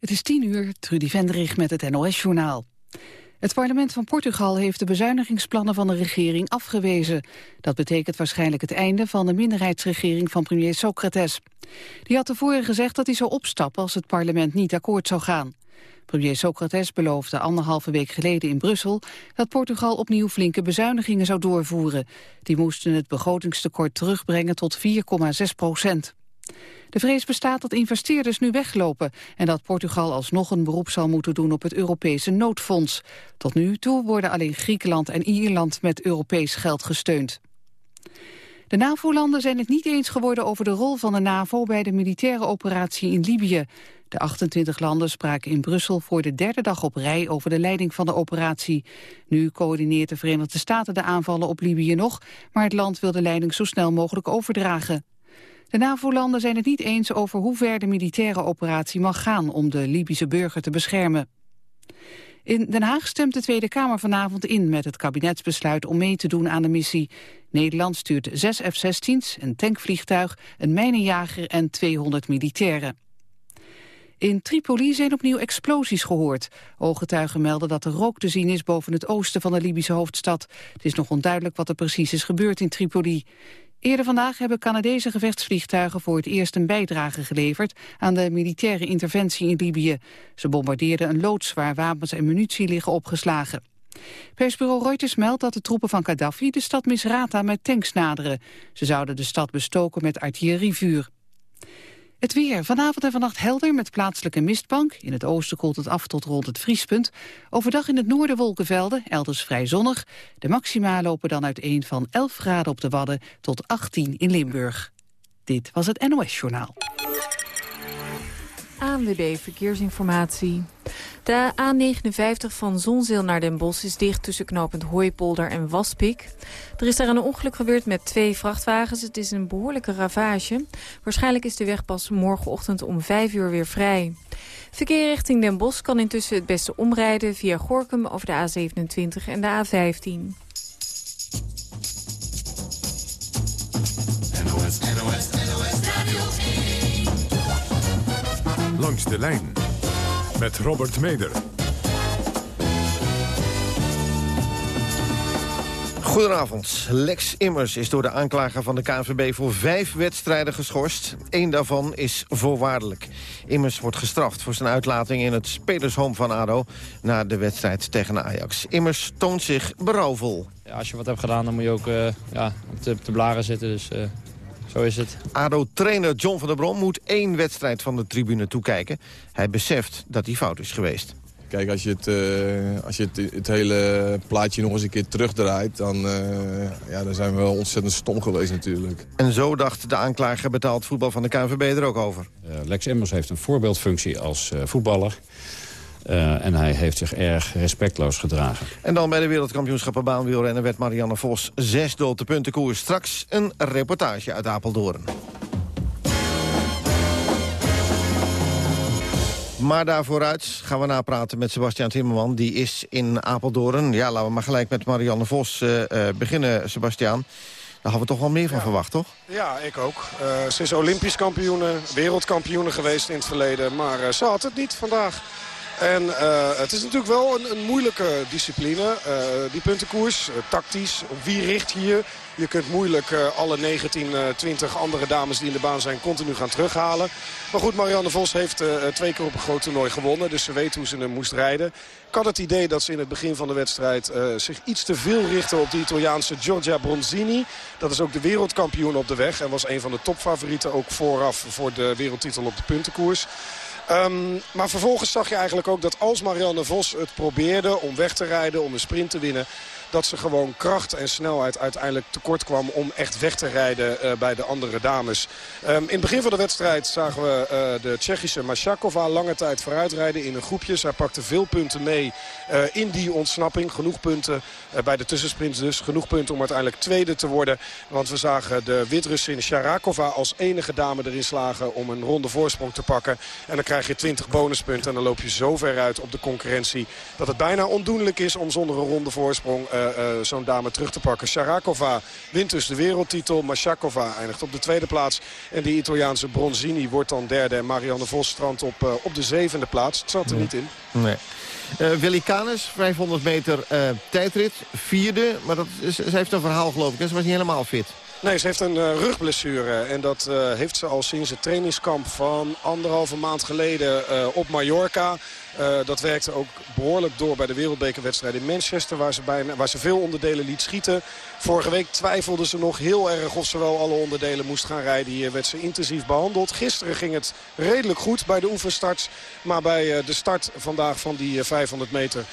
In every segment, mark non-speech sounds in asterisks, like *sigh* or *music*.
Het is tien uur, Trudy Vendrich met het NOS-journaal. Het parlement van Portugal heeft de bezuinigingsplannen van de regering afgewezen. Dat betekent waarschijnlijk het einde van de minderheidsregering van premier Socrates. Die had tevoren gezegd dat hij zou opstappen als het parlement niet akkoord zou gaan. Premier Socrates beloofde anderhalve week geleden in Brussel dat Portugal opnieuw flinke bezuinigingen zou doorvoeren. Die moesten het begrotingstekort terugbrengen tot 4,6 procent. De vrees bestaat dat investeerders nu weglopen en dat Portugal alsnog een beroep zal moeten doen op het Europese noodfonds. Tot nu toe worden alleen Griekenland en Ierland met Europees geld gesteund. De NAVO-landen zijn het niet eens geworden over de rol van de NAVO bij de militaire operatie in Libië. De 28 landen spraken in Brussel voor de derde dag op rij over de leiding van de operatie. Nu coördineert de Verenigde Staten de aanvallen op Libië nog, maar het land wil de leiding zo snel mogelijk overdragen. De NAVO-landen zijn het niet eens over hoe ver de militaire operatie mag gaan om de Libische burger te beschermen. In Den Haag stemt de Tweede Kamer vanavond in met het kabinetsbesluit om mee te doen aan de missie. Nederland stuurt zes F-16's, een tankvliegtuig, een mijnenjager en 200 militairen. In Tripoli zijn opnieuw explosies gehoord. Ooggetuigen melden dat er rook te zien is boven het oosten van de Libische hoofdstad. Het is nog onduidelijk wat er precies is gebeurd in Tripoli. Eerder vandaag hebben Canadese gevechtsvliegtuigen voor het eerst een bijdrage geleverd aan de militaire interventie in Libië. Ze bombardeerden een loods waar wapens en munitie liggen opgeslagen. Persbureau Reuters meldt dat de troepen van Gaddafi de stad Misrata met tanks naderen. Ze zouden de stad bestoken met artillerievuur. Het weer. Vanavond en vannacht helder met plaatselijke mistbank. In het oosten koelt het af tot rond het vriespunt. Overdag in het noorden wolkenvelden, elders vrij zonnig. De maxima lopen dan uiteen van 11 graden op de Wadden tot 18 in Limburg. Dit was het NOS Journaal. ANWB Verkeersinformatie. De A59 van Zonzeel naar Den Bosch is dicht tussen knooppunt Hooipolder en Waspik. Er is daar een ongeluk gebeurd met twee vrachtwagens. Het is een behoorlijke ravage. Waarschijnlijk is de weg pas morgenochtend om 5 uur weer vrij. Verkeer richting Den Bosch kan intussen het beste omrijden via Gorkum over de A27 en de A15. NOS, NOS, NOS Radio Langs de lijn met Robert Meder. Goedenavond. Lex Immers is door de aanklager van de KNVB voor vijf wedstrijden geschorst. Eén daarvan is voorwaardelijk. Immers wordt gestraft voor zijn uitlating in het spelershome van ADO... na de wedstrijd tegen Ajax. Immers toont zich berouwvol. Ja, als je wat hebt gedaan, dan moet je ook uh, ja, op de, de blaren zitten. Dus uh, zo is het. ADO-trainer John van der Brom moet één wedstrijd van de tribune toekijken. Hij beseft dat hij fout is geweest. Kijk, als je het, uh, als je het, het, hele plaatje nog eens een keer terugdraait... Dan, uh, ja, dan zijn we wel ontzettend stom geweest natuurlijk. En zo dacht de aanklager betaald voetbal van de KNVB er ook over. Uh, Lex Emmers heeft een voorbeeldfunctie als voetballer. Uh, en hij heeft zich erg respectloos gedragen. En dan bij de wereldkampioenschappen baanwielrennen werd Marianne Vos zes op de puntenkoers. Straks een reportage uit Apeldoorn. Maar daarvooruit gaan we napraten met Sebastian Timmerman. Die is in Apeldoorn. Ja, laten we maar gelijk met Marianne Vos uh, uh, beginnen, Sebastian. Daar hadden we toch wel meer van ja. verwacht, toch? Ja, ik ook. Uh, ze is olympisch kampioene, wereldkampioene geweest in het verleden. Maar ze had het niet vandaag. En uh, het is natuurlijk wel een, een moeilijke discipline. Uh, die puntenkoers, uh, tactisch. Wie richt hier? Je kunt moeilijk alle 19, 20 andere dames die in de baan zijn continu gaan terughalen. Maar goed, Marianne Vos heeft twee keer op een groot toernooi gewonnen. Dus ze weet hoe ze hem moest rijden. Ik had het idee dat ze in het begin van de wedstrijd zich iets te veel richtte op de Italiaanse Giorgia Bronzini. Dat is ook de wereldkampioen op de weg. En was een van de topfavorieten ook vooraf voor de wereldtitel op de puntenkoers. Um, maar vervolgens zag je eigenlijk ook dat als Marianne Vos het probeerde om weg te rijden, om een sprint te winnen dat ze gewoon kracht en snelheid uiteindelijk tekort kwam om echt weg te rijden uh, bij de andere dames. Um, in het begin van de wedstrijd zagen we uh, de Tsjechische Mashakova lange tijd vooruitrijden in een groepje. Zij pakte veel punten mee uh, in die ontsnapping. Genoeg punten bij de tussensprints dus. Genoeg punten om uiteindelijk tweede te worden. Want we zagen de Wit-Russin Sharakova als enige dame erin slagen om een ronde voorsprong te pakken. En dan krijg je 20 bonuspunten en dan loop je zo ver uit op de concurrentie dat het bijna ondoenlijk is om zonder een ronde voorsprong zo'n dame terug te pakken. Sharakova wint dus de wereldtitel. Mashakova eindigt op de tweede plaats. En die Italiaanse Bronzini wordt dan derde. En Marianne Vos strandt op, op de zevende plaats. Het zat er niet in. Nee. Uh, Willy Canes, 500 meter uh, tijdrit, vierde. Maar dat is, ze heeft een verhaal geloof ik. Ze was niet helemaal fit. Nee, ze heeft een uh, rugblessure. En dat uh, heeft ze al sinds het trainingskamp van anderhalve maand geleden op Mallorca. Dat werkte ook behoorlijk door bij de wereldbekerwedstrijd in Manchester. Waar ze, bijna, waar ze veel onderdelen liet schieten. Vorige week twijfelde ze nog heel erg of ze wel alle onderdelen moest gaan rijden. Hier werd ze intensief behandeld. Gisteren ging het redelijk goed bij de oefenstarts. Maar bij de start vandaag van die 500 meter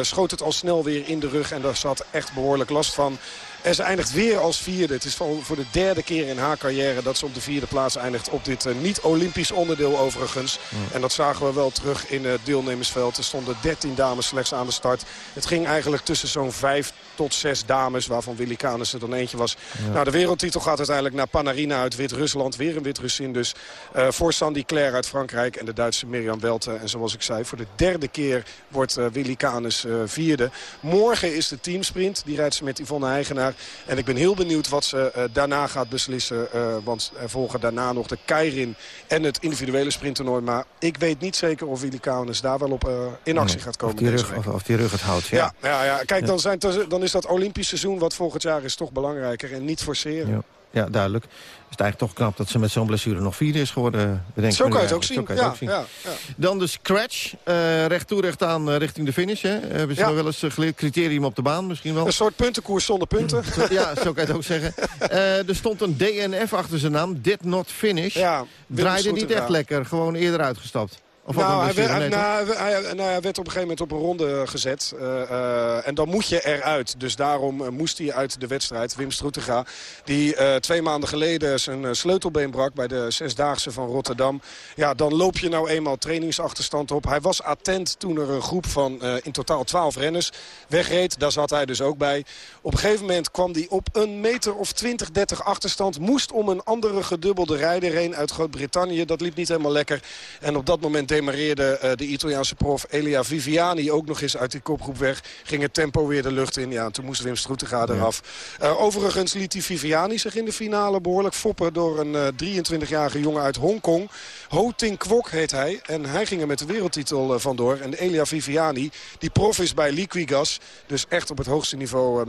schoot het al snel weer in de rug. En daar zat echt behoorlijk last van. En ze eindigt weer als vierde. Het is voor de derde keer in haar carrière dat ze op de vierde plaats eindigt. Op dit niet-Olympisch onderdeel overigens. En dat zagen we wel terug in het deelnemersveld. Er stonden 13 dames slechts aan de start. Het ging eigenlijk tussen zo'n vijf tot zes dames. Waarvan Willy Canes er dan eentje was. Nou, de wereldtitel gaat uiteindelijk naar Panarina uit Wit-Rusland. Weer een Wit-Russin dus. Uh, voor Sandy Claire uit Frankrijk. En de Duitse Mirjam Welte. En zoals ik zei, voor de derde keer wordt uh, Willy Canes uh, vierde. Morgen is de teamsprint. Die rijdt ze met Yvonne Heigenaar. En ik ben heel benieuwd wat ze daarna gaat beslissen. want er volgen daarna nog de Keirin en het individuele sprinttoernooi. Maar ik weet niet zeker of Willy Canes daar wel op in actie gaat komen. Of die, rug, of, of die rug het houdt. Ja, ja, ja, ja. kijk, dan, zijn, dan is dat Olympisch seizoen wat volgend jaar is toch belangrijker. En niet forceren. Ja. Ja, duidelijk. Het is eigenlijk toch knap dat ze met zo'n blessure nog vierde is geworden. Bedenk Zo kan je het ook zien. Ja, ook zien. Ja, ja. Dan de scratch. Uh, recht toe, recht aan uh, richting de finish. Hè. Hebben ze wel eens geleerd? Criterium op de baan misschien wel? Een soort puntenkoers zonder punten. ja, zo kan je het ook zeggen. *laughs* er stond een DNF achter zijn naam. Did not finish. Ja, Draaide niet echt lekker. Gewoon eerder uitgestapt. Of nou, hij werd, hij, nou, hij, nou, hij werd op een gegeven moment op een ronde gezet. Uh, uh, en dan moet je eruit. Dus daarom uh, moest hij uit de wedstrijd. Wim Stroetega, die twee maanden geleden zijn sleutelbeen brak... bij de Zesdaagse van Rotterdam. Ja, dan loop je nou eenmaal trainingsachterstand op. Hij was attent toen er een groep van in totaal 12 renners wegreed. Daar zat hij dus ook bij. Op een gegeven moment kwam hij op een meter of 20, 30 achterstand. Moest om een andere gedubbelde rijder heen uit Groot-Brittannië. Dat liep niet helemaal lekker. En op dat moment demareerde uh, de Italiaanse prof Elia Viviani ook nog eens uit die kopgroep weg. Ging het tempo weer de lucht in. Ja, en toen moest Wim Stroetega eraf. Ja. Uh, overigens liet die Viviani zich in de finale behoorlijk foppen... door een uh, eh, 23-jarige jongen uit Hongkong. Ho Ting Kwok heet hij. En hij ging er met de wereldtitel vandoor. En Elia Viviani, die prof is bij Liquigas... dus echt op het hoogste niveau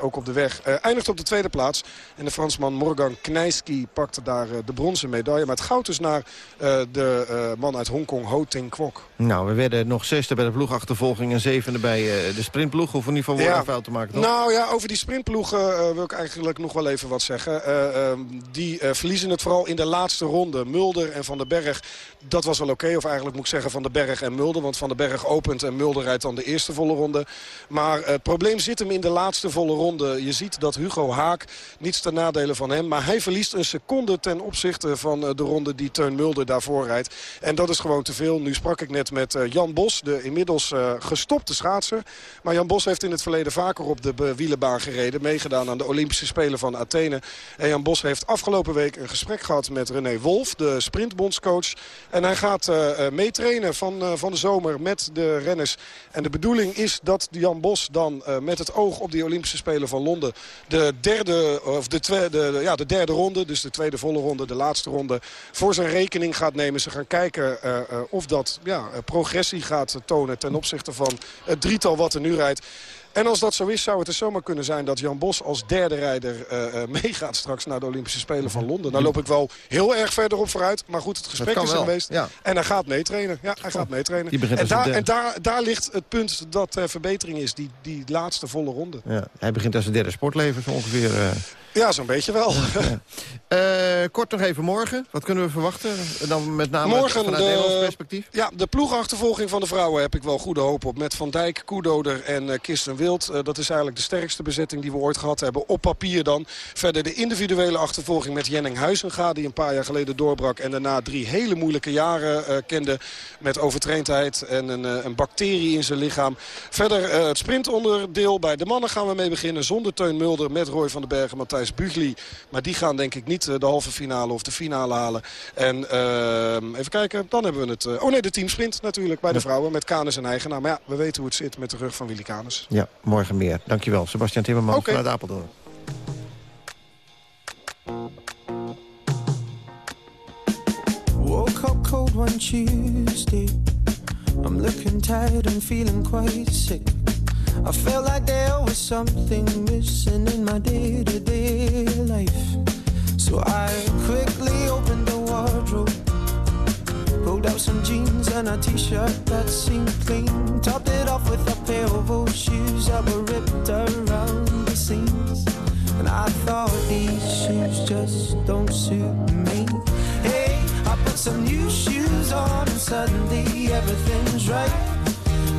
ook op de weg... eindigt op de tweede plaats. En de Fransman Morgan Knijski pakte daar de bronzen medaille. Maar het goud is naar de man uit Hongkong, Ho Ting Kwok. Nou, we werden nog zesde bij de ploegachtervolging en zevende bij de sprintploeg. Of in ieder geval ja. fout te maken, toch? Nou ja, over die sprintploegen uh, wil ik eigenlijk nog wel even wat zeggen. Uh, die verliezen het vooral in de laatste ronde. Mulder en Van den Berg, dat was wel oké. Okay. Of eigenlijk moet ik zeggen Van den Berg en Mulder. Want Van den Berg opent en Mulder rijdt dan de eerste volle ronde. Maar het probleem zit hem in de laatste volle ronde. Je ziet dat Hugo Haak, niets ten nadele van hem... maar hij verliest een seconde ten opzichte van de ronde die Teun Mulder daarvoor rijdt. En dat is gewoon te veel. Nu sprak ik net met uh, Jan Bos, de inmiddels uh, gestopte schaatser. Maar Jan Bos heeft in het verleden vaker op de wielenbaan gereden. Meegedaan aan de Olympische Spelen van Athene. En Jan Bos heeft afgelopen week een gesprek gehad met René Wolf, de sprintbondscoach. En hij gaat meetrainen van, van de zomer met de renners. En de bedoeling is dat Jan Bos dan met het oog op die Olympische Spelen van Londen... de derde, of de, tweede, ja, de derde ronde, dus de tweede volle ronde, de laatste ronde... voor zijn rekening gaat nemen. Ze gaan kijken of dat ja, progressie gaat tonen ten opzichte van het drietal wat er nu rijdt. En als dat zo is, zou het er zomaar kunnen zijn dat Jan Bos als derde rijder uh, meegaat straks naar de Olympische Spelen van Londen. Dan loop ik wel heel erg verder op vooruit. Maar goed, het gesprek is er geweest. Ja. En hij gaat meetrainen. Ja, hij gaat meetrainen. En, daar, en daar, daar ligt het punt dat er verbetering is, die, die laatste volle ronde. Ja, hij begint als een derde sportleven zo ongeveer. Uh... Ja, zo'n beetje wel. *laughs* uh, kort nog even morgen. Wat kunnen we verwachten? Dan met name morgen vanuit de, Nederlands perspectief. Ja, de ploegachtervolging van de vrouwen heb ik wel goede hoop op. Met Van Dijk, Koedoder en uh, Kirsten Wild. Uh, dat is eigenlijk de sterkste bezetting die we ooit gehad hebben. Op papier dan. Verder de individuele achtervolging met Jenning Huizenga. Die een paar jaar geleden doorbrak. En daarna drie hele moeilijke jaren kende. Met overtraindheid en een, een, bacterie in zijn lichaam. Verder het sprintonderdeel. Bij de mannen gaan we mee beginnen. Zonder Teun Mulder met Roy van den Bergen, Matthijs Bugli. Maar die gaan denk ik niet eh, de halve finale of de finale halen. En uh, even kijken, dan hebben we het... Uh, oh nee, de teamsprint natuurlijk bij de vrouwen met Canis en Eigenaar. Maar ja, we weten hoe het zit met de rug van Willy Canis. Ja, morgen meer. Dankjewel, Sebastian Timmerman Oké. vanuit Apeldoorn. Woke up cold one Tuesday. I'm looking tired and feeling quite sick. I felt like there was something missing in my day to day life. So I quickly opened the wardrobe, pulled out some jeans and a t shirt that seemed clean, topped it off with a pair of old shoes that were ripped around the seams. And I thought these shoes just don't suit me. Hey, I put some new shoes on and suddenly everything's right.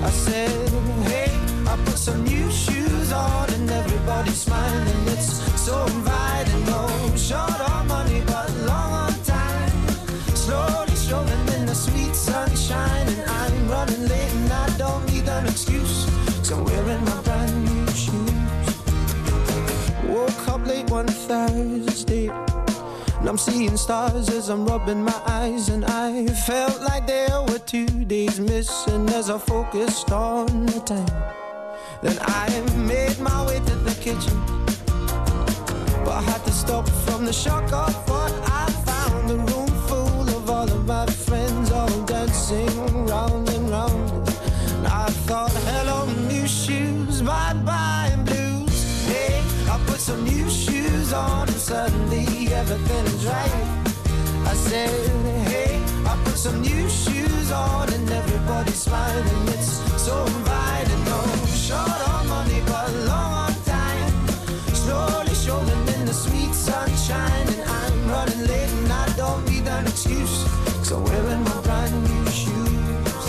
I said, hey, I put some new shoes on and everybody's smiling. It's so inviting. No short on money, but long on time. Slowly strolling in the sweet sunshine, and I'm running late and I don't need an excuse. So I'm wearing my brand new shoes. Woke up late one Thursday. And I'm seeing stars as I'm rubbing my eyes And I felt like there were two days missing As I focused on the time Then I made my way to the kitchen But I had to stop from the shock of what I found A room full of all of my friends All dancing round and round And I thought, hello new shoes, bye-bye blues Hey, I put some new shoes on and suddenly everything's right. I said, hey, I put some new shoes on and everybody's smiling. It's so inviting. Short on money, but long on time. Slowly in the sweet sunshine, and I'm running late and I don't need an excuse. I'm wearing my brand new shoes.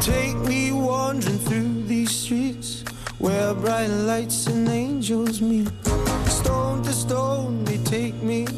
Take me wandering through these streets where bright lights and angels meet.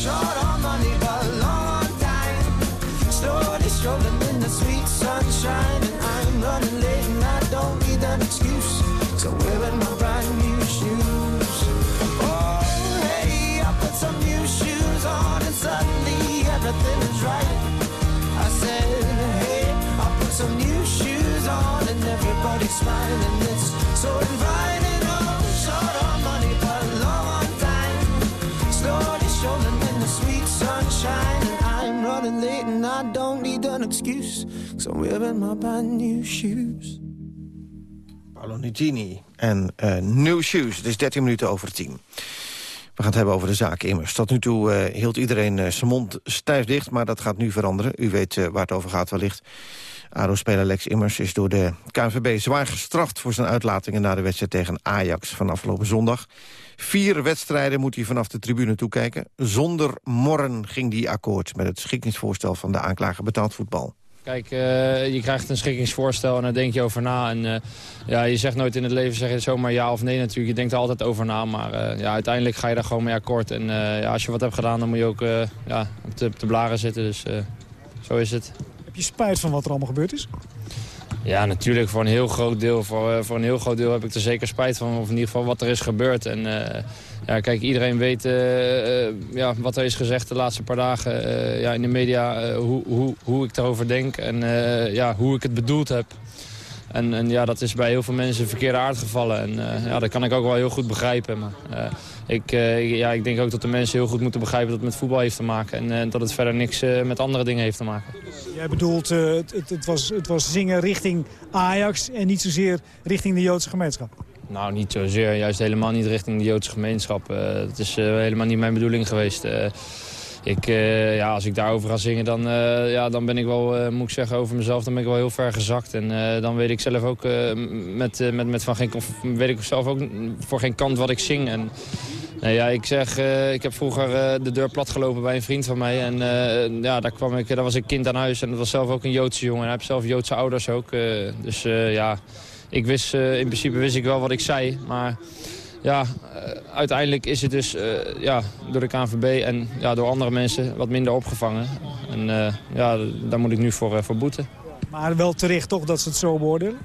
Short on money, but long on time. Slowly strolling in the sweet sunshine, and I'm running late and I don't need an excuse. So wearing my brand new shoes. Oh, hey, I put some new shoes on and suddenly everything is right. I said, hey, I put some new shoes on and everybody's smiling. It's so inviting. Oh, short on money, but long on time. Slowly strolling sweet sunshine, I'm running late and I don't need an excuse. So I'm wearing my brand new shoes. Paolo Nugini en eh, New Shoes. Het is 13 minuten over 10. We gaan het hebben over de zaak immers. Tot nu toe eh, hield iedereen eh, zijn mond stijf dicht, maar dat gaat nu veranderen. U weet waar het over gaat wellicht. ADO-speler Lex Immers is door de KNVB zwaar gestraft... voor zijn uitlatingen na de wedstrijd tegen Ajax van afgelopen zondag. Vier wedstrijden moet hij vanaf de tribune toekijken. Zonder morren ging die akkoord met het schikkingsvoorstel van de aanklager betaald voetbal. Kijk, eh, je krijgt een schikkingsvoorstel en daar denk je over na. En eh, ja, je zegt nooit in het leven zeg je zomaar ja of nee natuurlijk. Je denkt er altijd over na, maar eh, ja, uiteindelijk ga je daar gewoon mee akkoord. En eh, ja, als je wat hebt gedaan, dan moet je ook eh, ja, op, de, op de blaren zitten. Dus eh, zo is het. Heb je spijt van wat er allemaal gebeurd is? Ja, natuurlijk. Voor een heel groot deel, voor, eh, voor een heel groot deel heb ik er zeker spijt van. Of in ieder geval wat er is gebeurd. En eh, ja, kijk, iedereen weet eh, ja, wat er is gezegd de laatste paar dagen ja, in de media. hoe, hoe, hoe ik erover denk en ja, hoe ik het bedoeld heb. En, en ja, dat is bij heel veel mensen verkeerde aard gevallen. En ja, dat kan ik ook wel heel goed begrijpen. Maar ik, eh, ja, ik denk ook dat de mensen heel goed moeten begrijpen dat het met voetbal heeft te maken. En eh, dat het verder niks eh, met andere dingen heeft te maken. Jij bedoelt, het, het, was, het was zingen richting Ajax en niet zozeer richting de Joodse gemeenschap. Nou, niet zozeer. Juist helemaal niet richting de Joodse gemeenschap. Dat is helemaal niet mijn bedoeling geweest. Ik, ja, als ik daarover ga zingen, dan, ja, dan ben ik wel, moet ik zeggen, over mezelf, dan ben ik wel heel ver gezakt. En dan weet ik zelf ook, met, met, met van geen, weet ik zelf ook voor geen kant wat ik zing. En Nee, ja, ik zeg, uh, ik heb vroeger uh, de deur platgelopen bij een vriend van mij. En uh, ja, daar, kwam ik, daar was ik kind aan huis en dat was zelf ook een Joodse jongen. En hij heeft zelf Joodse ouders ook. dus ja, ik wist, in principe wist ik wel wat ik zei. Maar ja, uiteindelijk is het dus ja, door de KNVB en ja, door andere mensen wat minder opgevangen. En ja, daar moet ik nu voor, voor boeten. Maar wel terecht toch dat ze het zo beoordelen?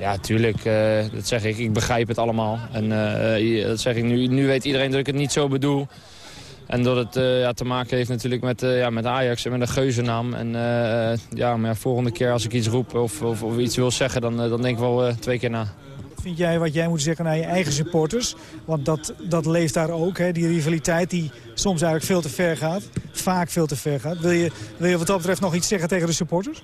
Ja, tuurlijk. Uh, dat zeg ik. Ik begrijp het allemaal. En uh, dat zeg ik nu. Nu weet iedereen dat ik het niet zo bedoel. En dat het uh, ja, te maken heeft natuurlijk met, ja, met Ajax en met een geuzennaam. En ja, maar volgende keer als ik iets roep of, of, of iets wil zeggen, dan, dan denk ik wel twee keer na. Vind jij wat jij moet zeggen naar je eigen supporters? Want dat, dat leeft daar ook, hè? die rivaliteit die soms eigenlijk veel te ver gaat. Vaak veel te ver gaat. Wil je, wil je wat dat betreft nog iets zeggen tegen de supporters?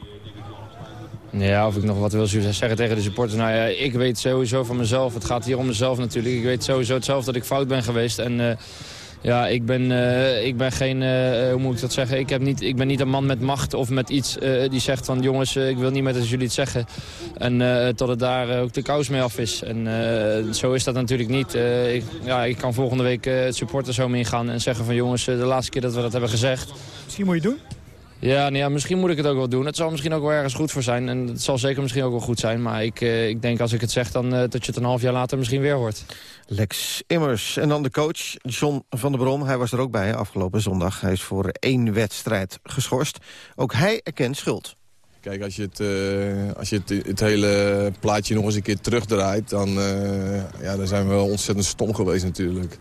Ja, of ik nog wat wil zeggen tegen de supporters. Nou ja, ik weet sowieso van mezelf. Het gaat hier om mezelf natuurlijk. Ik weet sowieso hetzelfde dat ik fout ben geweest. En uh, ja, ik ben, uh, ik ben geen, uh, hoe moet ik dat zeggen? Ik, heb niet, ik ben niet een man met macht of met iets die zegt van... jongens, ik wil niet met als jullie het zeggen. En tot het daar ook de kous mee af is. En zo is dat natuurlijk niet. ik, ja, ik kan volgende week het supporters zo ingaan en zeggen van... jongens, de laatste keer dat we dat hebben gezegd... Misschien moet je doen? Ja, nou misschien moet ik het ook wel doen. Het zal misschien ook wel ergens goed voor zijn. En het zal zeker misschien ook wel goed zijn. Maar ik, uh, ik denk als ik het zeg, dan uh, dat je het een half jaar later misschien weer hoort. Lex Immers. En dan de coach, John van der Brom. Hij was er ook bij afgelopen zondag. Hij is voor één wedstrijd geschorst. Ook hij erkent schuld. Kijk, als je, het, uh, als je het, het, hele plaatje nog eens een keer terugdraait... dan, ja, dan zijn we wel ontzettend stom geweest natuurlijk.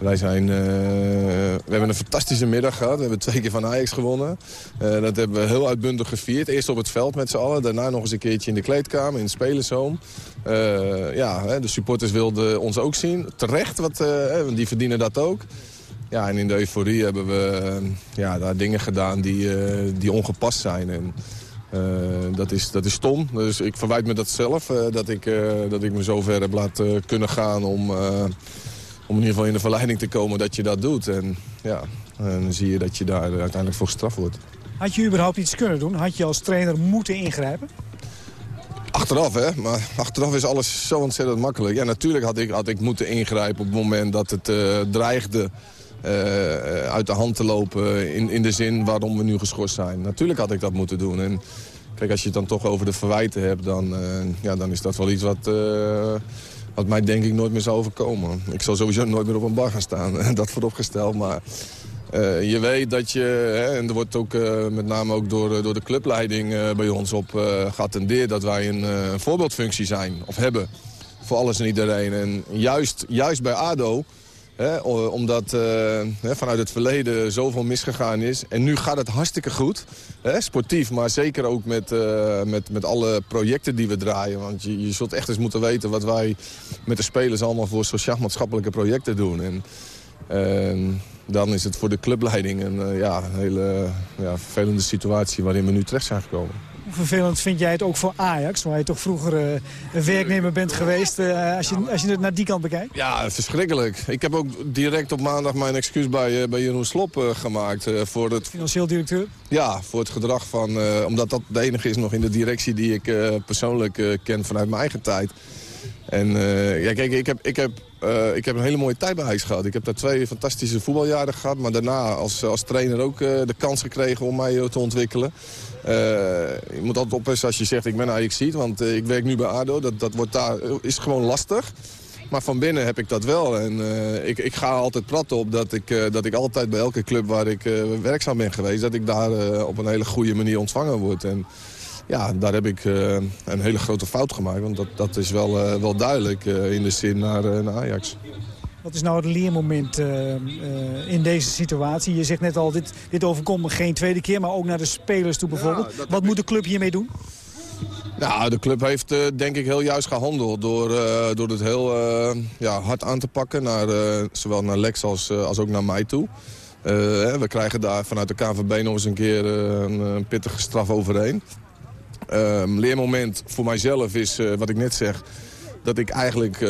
Wij zijn, uh, we hebben een fantastische middag gehad. We hebben twee keer van Ajax gewonnen. Dat hebben we heel uitbundig gevierd. Eerst op het veld met z'n allen. Daarna nog eens een keertje in de kleedkamer, in het spelershome. Ja, de supporters wilden ons ook zien. Terecht, want die verdienen dat ook. Ja, en in de euforie hebben we ja, daar dingen gedaan die, die ongepast zijn. En, uh, dat, is, dat is stom. Dus ik verwijt me dat zelf. Uh, dat, ik, uh, dat ik me zo ver heb laten kunnen gaan om om in ieder geval in de verleiding te komen dat je dat doet. En ja, en dan zie je dat je daar uiteindelijk voor gestraft wordt. Had je überhaupt iets kunnen doen? Had je als trainer moeten ingrijpen? Achteraf, hè. Maar achteraf is alles zo ontzettend makkelijk. Ja, natuurlijk had ik, had ik moeten ingrijpen op het moment dat het dreigde... Uh, uit de hand te lopen in, in de zin waarom we nu geschorst zijn. Natuurlijk had ik dat moeten doen. En kijk, als je het dan toch over de verwijten hebt... dan, uh, ja, dan is dat wel iets wat wat mij denk ik nooit meer zou overkomen. Ik zal sowieso nooit meer op een bar gaan staan, *laughs* dat vooropgesteld. Maar je weet dat je, hè, en er wordt ook met name ook door, eh, door de clubleiding bij ons op geattendeerd... dat wij een, een, voorbeeldfunctie zijn, of hebben, voor alles en iedereen. En juist, juist bij ADO omdat uh, vanuit het verleden zoveel misgegaan is. En nu gaat het hartstikke goed. sportief, maar zeker ook met, uh, met, met alle projecten die we draaien. Want je, je zult echt eens moeten weten wat wij met de spelers allemaal voor sociaal-maatschappelijke projecten doen. En, uh, dan is het voor de clubleiding een uh, ja, hele ja, vervelende situatie waarin we nu terecht zijn gekomen. Hoe vervelend vind jij het ook voor Ajax, waar je toch vroeger uh, een werknemer bent geweest, uh, als, je, als je het naar die kant bekijkt? Ja, verschrikkelijk. Ik heb ook direct op maandag mijn excuus bij, uh, bij Jeroen Slop gemaakt. voor het... Financieel directeur? Ja, voor het gedrag van, omdat dat de enige is nog in de directie die ik persoonlijk ken vanuit mijn eigen tijd. En ja, kijk, ik heb, ik, heb, uh, ik heb een hele mooie tijd bij Ajax gehad. Ik heb daar twee fantastische voetbaljaren gehad. Maar daarna als, als trainer ook uh, de kans gekregen om mij te ontwikkelen. Uh, je moet altijd oppassen als je zegt ik ben Ajax. Want ik werk nu bij ADO. Dat, dat wordt daar, is gewoon lastig. Maar van binnen heb ik dat wel. En ik, ik ga altijd prat op dat ik, dat ik altijd bij elke club waar ik werkzaam ben geweest... dat ik daar op een hele goede manier ontvangen word. En, ja, daar heb ik een hele grote fout gemaakt. Want dat, dat is wel, wel duidelijk in de zin naar, naar, Ajax. Wat is nou het leermoment in deze situatie? Je zegt net al, dit, dit overkomt me geen tweede keer, maar ook naar de spelers toe bijvoorbeeld. Ja, Wat moet de club hiermee doen? Nou, de club heeft denk ik heel juist gehandeld door, door het heel ja, hard aan te pakken. Naar, zowel naar Lex als, als ook naar mij toe. we krijgen daar vanuit de KVB nog eens een keer een, een pittige straf overheen. Um, leermoment voor mijzelf is, wat ik net zeg... dat ik eigenlijk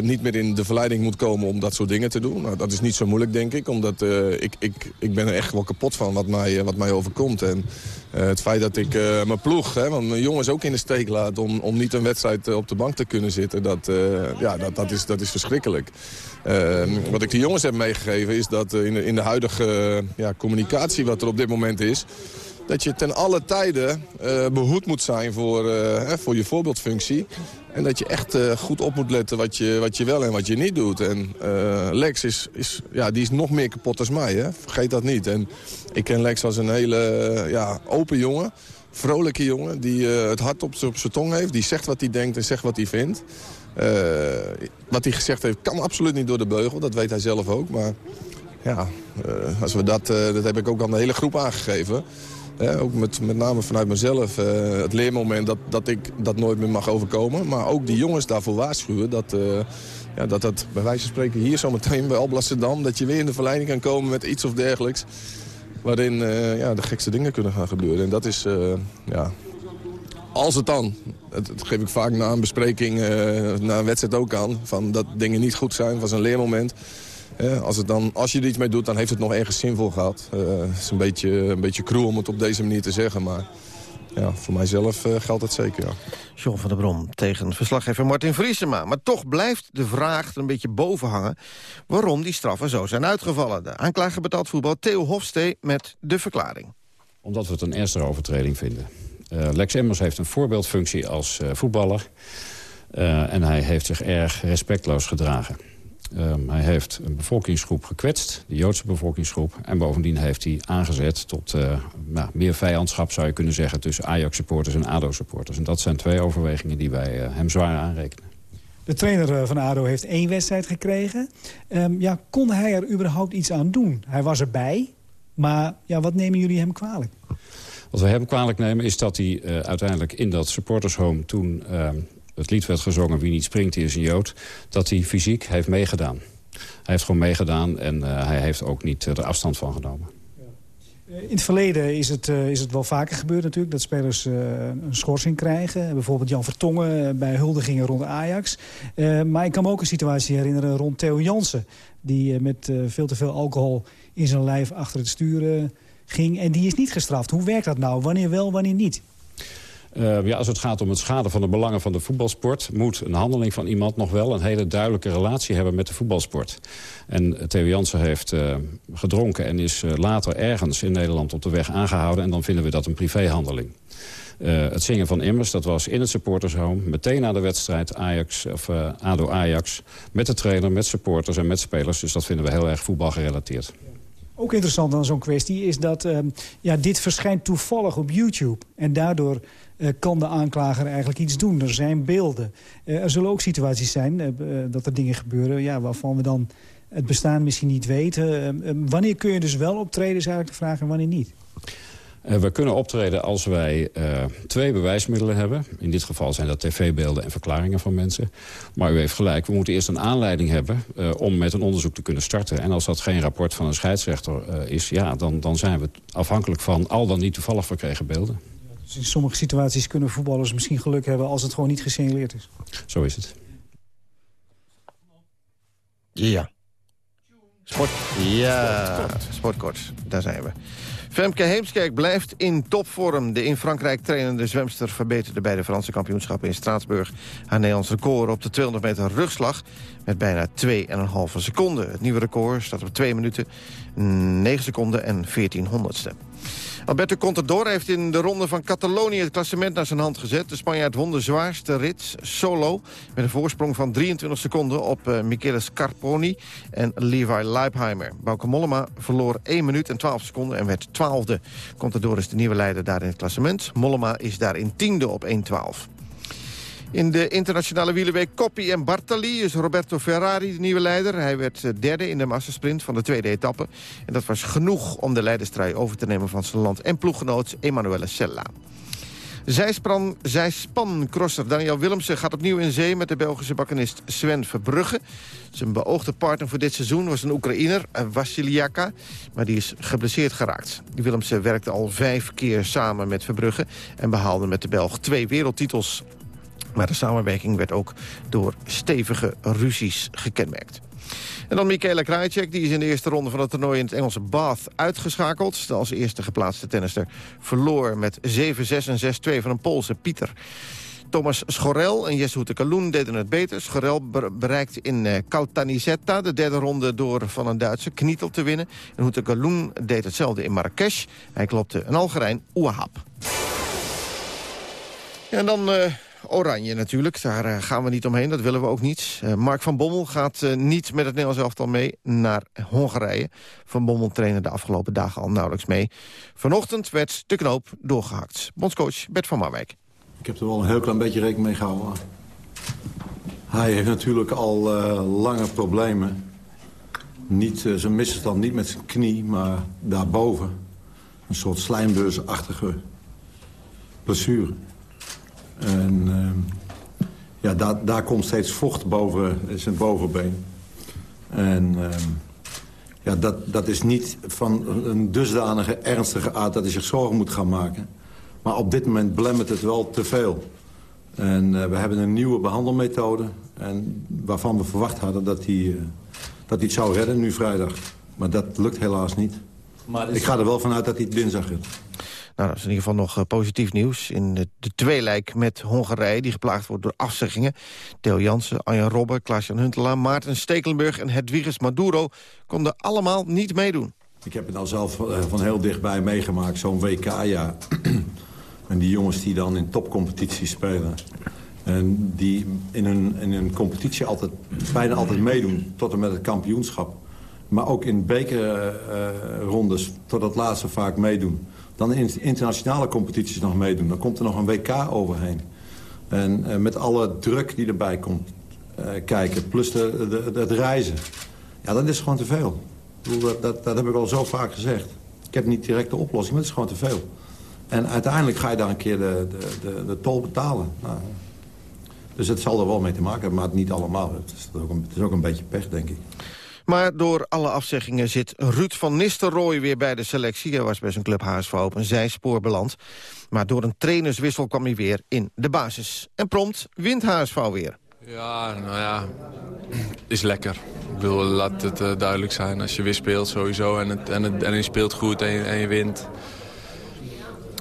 niet meer in de verleiding moet komen om dat soort dingen te doen. Nou, dat is niet zo moeilijk, denk ik. Omdat ik, ik, ik ben er echt wel kapot van wat mij, wat mij overkomt. En het feit dat ik mijn ploeg, hè, want mijn jongens ook in de steek laat... om, om niet een wedstrijd op de bank te kunnen zitten, dat, ja, dat, dat, is, dat is verschrikkelijk. Ehm, wat ik de jongens heb meegegeven is dat in de, in de huidige ja, communicatie wat er op dit moment is dat je ten alle tijde uh, behoed moet zijn voor, uh, voor je voorbeeldfunctie. En dat je echt uh, goed op moet letten wat je, wat je wel en wat je niet doet. En Lex is, is, ja, die is nog meer kapot als mij, hè? vergeet dat niet. En ik ken Lex als een hele ja, open jongen, vrolijke jongen... die het hart op zijn tong heeft, die zegt wat hij denkt en zegt wat hij vindt. wat hij gezegd heeft kan absoluut niet door de beugel, dat weet hij zelf ook. Maar ja, als we dat, dat heb ik ook aan de hele groep aangegeven ook met, met name vanuit mezelf. Uh, het leermoment dat, dat ik dat nooit meer mag overkomen. Maar ook die jongens daarvoor waarschuwen. Dat, uh, ja, dat dat bij wijze van spreken hier zometeen bij Alblasserdam... dat je weer in de verleiding kan komen met iets of dergelijks. Waarin uh, ja, de gekste dingen kunnen gaan gebeuren. En dat is, ja... Als het dan, dat, geef ik vaak na een bespreking, na een wedstrijd ook aan... Van dat dingen niet goed zijn, was een leermoment als, het dan, als je er iets mee doet, dan heeft het nog ergens zinvol gehad. Uh, het is een beetje, een beetje cruel om het op deze manier te zeggen, maar ja, voor mijzelf uh, geldt het zeker, ja. John van der Brom tegen verslaggever Martin Vriesema. Maar toch blijft de vraag er een beetje boven hangen... waarom die straffen zo zijn uitgevallen. De aanklager betaald voetbal Theo Hofstee met de verklaring. Omdat we het een ernstige overtreding vinden. Uh, Lex Emmers heeft een voorbeeldfunctie als voetballer... en hij heeft zich erg respectloos gedragen. Um, hij heeft een bevolkingsgroep gekwetst, de Joodse bevolkingsgroep. En bovendien heeft hij aangezet tot uh, nou, meer vijandschap, zou je kunnen zeggen... tussen Ajax-supporters en ADO-supporters. En dat zijn twee overwegingen die wij uh, hem zwaar aanrekenen. De trainer eh, van ADO heeft één wedstrijd gekregen. Um, ja, kon hij er überhaupt iets aan doen? Hij was erbij, maar ja, wat nemen jullie hem kwalijk? Wat we hem kwalijk nemen is dat hij uh, uiteindelijk in dat supportershome toen... Het lied werd gezongen Wie niet springt, is een Jood... dat hij fysiek heeft meegedaan. Hij heeft gewoon meegedaan en uh, hij heeft ook niet uh, er afstand van genomen. In het verleden is het, is het wel vaker gebeurd natuurlijk... dat spelers een schorsing krijgen. Bijvoorbeeld Jan Vertongen bij huldigingen rond Ajax. maar ik kan me ook een situatie herinneren rond Theo Jansen... die met veel te veel alcohol in zijn lijf achter het sturen ging. En die is niet gestraft. Hoe werkt dat nou? Wanneer wel, wanneer niet? Uh, ja, als het gaat om het schade van de belangen van de voetbalsport... moet een handeling van iemand nog wel een hele duidelijke relatie hebben met de voetbalsport. En Theo Jansen heeft uh, gedronken en is uh, later ergens in Nederland op de weg aangehouden... en dan vinden we dat een privéhandeling. het zingen van Immers, dat was in het supportershome... meteen na de wedstrijd Ajax, of, ADO-Ajax... met de trainer, met supporters en met spelers. Dus dat vinden we heel erg voetbalgerelateerd. Ook interessant aan zo'n kwestie is dat ehm, ja, dit verschijnt toevallig op YouTube. En daardoor uh, kan de aanklager eigenlijk iets doen. Er zijn beelden. Uh, er zullen ook situaties zijn uh, dat er dingen gebeuren... Ja, waarvan we dan het bestaan misschien niet weten. wanneer kun je dus wel optreden, is eigenlijk de vraag, en wanneer niet? We kunnen optreden als wij twee bewijsmiddelen hebben. In dit geval zijn dat tv-beelden en verklaringen van mensen. Maar u heeft gelijk, we moeten eerst een aanleiding hebben... om met een onderzoek te kunnen starten. En als dat geen rapport van een scheidsrechter is... ja, dan, dan zijn we afhankelijk van al dan niet toevallig verkregen beelden. Dus in sommige situaties kunnen voetballers misschien geluk hebben... als het gewoon niet gesignaleerd is. Zo is het. Ja. Sport. Ja, sportkort. Daar zijn we. Femke Heemskerk blijft in topvorm. De in Frankrijk trainende zwemster verbeterde bij de Franse kampioenschappen in Straatsburg haar Nederlands record op de 200 meter rugslag met bijna 2,5 seconden. Het nieuwe record staat op 2 minuten, 9 seconden en 14 honderdste. Alberto Contador heeft in de ronde van Catalonië het klassement naar zijn hand gezet. De Spanjaard won de zwaarste rit solo met een voorsprong van 23 seconden op uh, Michele Scarponi en Levi Leipheimer. Bauke Mollema verloor 1 minuut en 12 seconden en werd twaalfde. Contador is de nieuwe leider daar in het klassement. Mollema is daar in tiende op 1-12. In de internationale wielerweek Coppi en Bartali is Roberto Ferrari de nieuwe leider. Hij werd eh, derde in de massasprint van de tweede etappe. En dat was genoeg om de leiderstrijd over te nemen van zijn land en ploeggenoot Emanuele Sella. Zijspan, zijspancrosser Daniel Willemsen gaat opnieuw in zee... met de Belgische bakkenist Sven Verbrugge. Zijn beoogde partner voor dit seizoen was een Oekraïner, Vassiliaka. Eh, maar die is geblesseerd geraakt. Willemsen werkte al vijf keer samen met Verbrugge... en behaalde met de Belg twee wereldtitels. Maar de samenwerking werd ook door stevige ruzies gekenmerkt. En dan Michaela Krajicek, die is in de eerste ronde van het toernooi in het Engelse Bath uitgeschakeld. De als eerste geplaatste tennister verloor met 7-6 en 6-2 van een Poolse Pieter. Thomas Schorel en Jesse Kaloen deden het beter. Schorel bereikte in uh, Kautanizetta de derde ronde door van een Duitse Knietel te winnen. En Houtekaloen deed hetzelfde in Marrakesh. Hij klopte een Algerijn Ouahab. En dan uh, Oranje natuurlijk, daar uh, gaan we niet omheen, dat willen we ook niet. Uh, Mark van Bommel gaat uh, niet met het Nederlands elftal mee naar Hongarije. Van Bommel trainde de afgelopen dagen al nauwelijks mee. Vanochtend werd de knoop doorgehakt. Bondscoach Bert van Marwijk. Ik heb er wel een heel klein beetje rekening mee gehouden. Hij heeft natuurlijk al lange problemen. Niet, zijn misverstand niet met zijn knie, maar daarboven. Een soort slijmbeursachtige blessure. En uh, ja, daar, daar komt steeds vocht boven zijn bovenbeen. En uh, ja, dat, dat is niet van een dusdanige ernstige aard dat hij zich zorgen moet gaan maken. Maar op dit moment belemmert het wel te veel. En uh, we hebben een nieuwe behandelmethode. En waarvan we verwacht hadden dat hij, uh, dat hij het zou redden nu vrijdag. Maar dat lukt helaas niet. Maar Ik ga er wel vanuit dat hij het dinsdag redt. Nou, dat is in ieder geval nog uh, positief nieuws. In de, de tweelijk met Hongarije, die geplaagd wordt door afzeggingen. Theo Jansen, Arjen Robben, Klaas-Jan Huntelaar, Maarten Stekelenburg en Hedwiges Maduro... konden allemaal niet meedoen. Ik heb het al zelf uh, van heel dichtbij meegemaakt, zo'n WK-jaar. *clears throat* en die jongens die dan in topcompetities spelen... en die in een, in een competitie altijd, bijna altijd meedoen, tot en met het kampioenschap... maar ook in bekerrondes uh, tot het laatste vaak meedoen dan in internationale competities nog meedoen. Dan komt er nog een WK overheen. En uh, met alle druk die erbij komt uh, kijken, plus de, de, het reizen. Ja, dat is gewoon te veel. Dat, dat, heb ik al zo vaak gezegd. Ik heb niet direct de oplossing, maar het is gewoon te veel. En uiteindelijk ga je daar een keer de, de, de, tol betalen. Nou, dus het zal er wel mee te maken hebben, maar niet allemaal. Het is, ook een, het is ook een beetje pech, denk ik. Maar door alle afzeggingen zit Ruud van Nistelrooy weer bij de selectie. Hij was bij zijn club HSV op een zijspoor beland. Maar door een trainerswissel kwam hij weer in de basis. En prompt wint HSV weer. Ja, nou ja, is lekker. Ik wil laat het uh, duidelijk zijn. Als je weer speelt sowieso en, het, en, het, en je speelt goed en je, en je wint...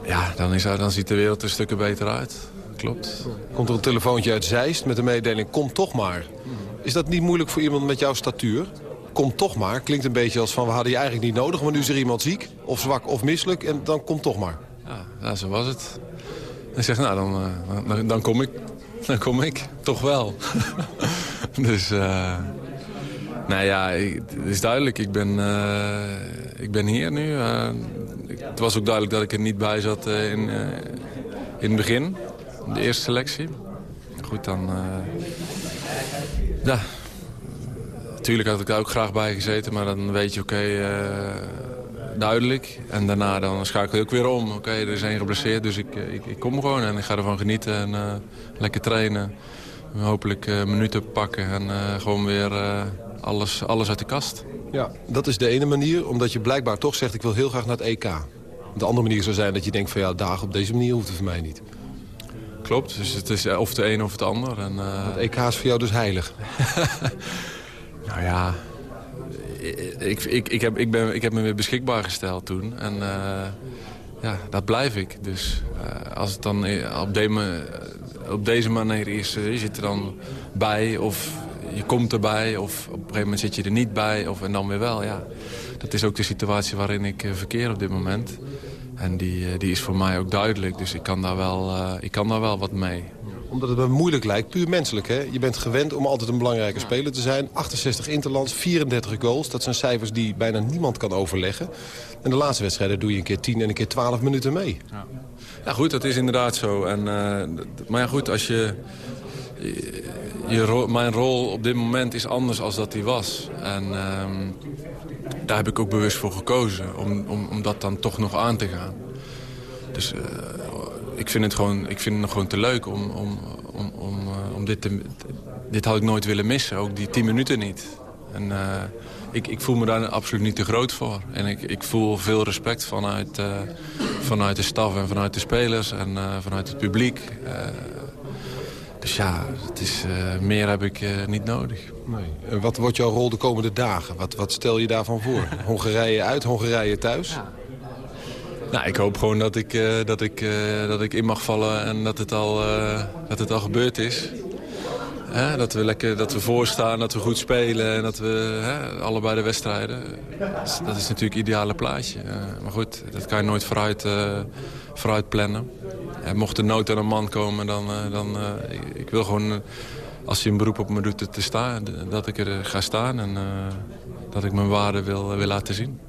Ja, dan, is, dan ziet de wereld er stukken beter uit. Klopt. Komt er een telefoontje uit Zeist met de mededeling... kom toch maar. Is dat niet moeilijk voor iemand met jouw statuur? Kom toch maar. Klinkt een beetje als van we hadden je eigenlijk niet nodig... maar nu is er iemand ziek of zwak of misselijk en dan kom toch maar. Ja, zo was het. Hij zegt, nou, dan, uh, dan, dan, kom ik. Dan kom ik, toch wel. *laughs* dus, uh, nou ja, het is duidelijk. Ik ben, uh, ik ben hier nu. het was ook duidelijk dat ik er niet bij zat in, in het begin. De eerste selectie. Goed, dan... ja, Natuurlijk had ik daar ook graag bij gezeten, maar dan weet je, oké, okay, uh, duidelijk. En daarna dan schakel je ook weer om. Oké, er is één geblesseerd, dus ik, eh, ik, ik, kom gewoon en ik ga ervan genieten en uh, lekker trainen. Hopelijk uh, minuten pakken en gewoon weer alles, alles uit de kast. Ja, dat is de ene manier, omdat je blijkbaar toch zegt... ik wil heel graag naar het EK. De andere manier zou zijn dat je denkt van ja, dagen op deze manier hoeft het voor mij niet. Klopt, dus het is of de een of het ander. En, Het EK is voor jou dus heilig. *laughs* Nou ja, ik, ik, ik, heb, ik, ben, ik heb me weer beschikbaar gesteld toen. En uh, ja, dat blijf ik. Dus uh, als het dan op, op deze manier is, je zit er dan bij of je komt erbij... of op een gegeven moment zit je er niet bij of, en dan weer wel. Ja. Dat is ook de situatie waarin ik verkeer op dit moment. En die, die is voor mij ook duidelijk, dus ik kan daar wel, ik kan daar wel wat mee omdat het me moeilijk lijkt, puur menselijk. Hè? Je bent gewend om altijd een belangrijke speler te zijn. 68 interlands, 34 goals. Dat zijn cijfers die bijna niemand kan overleggen. En de laatste wedstrijden doe je een keer 10 en een keer 12 minuten mee. Ja, ja goed, dat is inderdaad zo. En, uh, maar ja, goed, als je... je, mijn rol op dit moment is anders dan dat die was. En uh, daar heb ik ook bewust voor gekozen. Om, om, om dat dan toch nog aan te gaan. Dus uh, ik vind het gewoon, ik vind het gewoon te leuk om, om, om, om, uh, om dit te... Dit had ik nooit willen missen, ook die tien minuten niet. En uh, ik, ik voel me daar absoluut niet te groot voor. En ik, ik voel veel respect vanuit, uh, vanuit de staf en vanuit de spelers en vanuit het publiek. Dus ja, het is, eh, meer heb ik eh, niet nodig. Nee. En wat wordt jouw rol de komende dagen? Wat, wat stel je daarvan voor? *laughs* Hongarije uit, Hongarije thuis? Nou, ik hoop gewoon dat ik, eh, dat, ik, eh, dat ik in mag vallen en dat het al, eh, dat het al gebeurd is. Hè, dat we lekker dat we voorstaan, dat we goed spelen en dat we hè, allebei de wedstrijden. Dat is, natuurlijk het ideale plaatje. Maar goed, dat kan je nooit vooruit, vooruit plannen. En mocht er nood aan een man komen, dan, dan ik, ik wil gewoon, als hij een beroep op me doet, te, staan, dat ik er ga staan en dat ik mijn waarde wil, wil laten zien.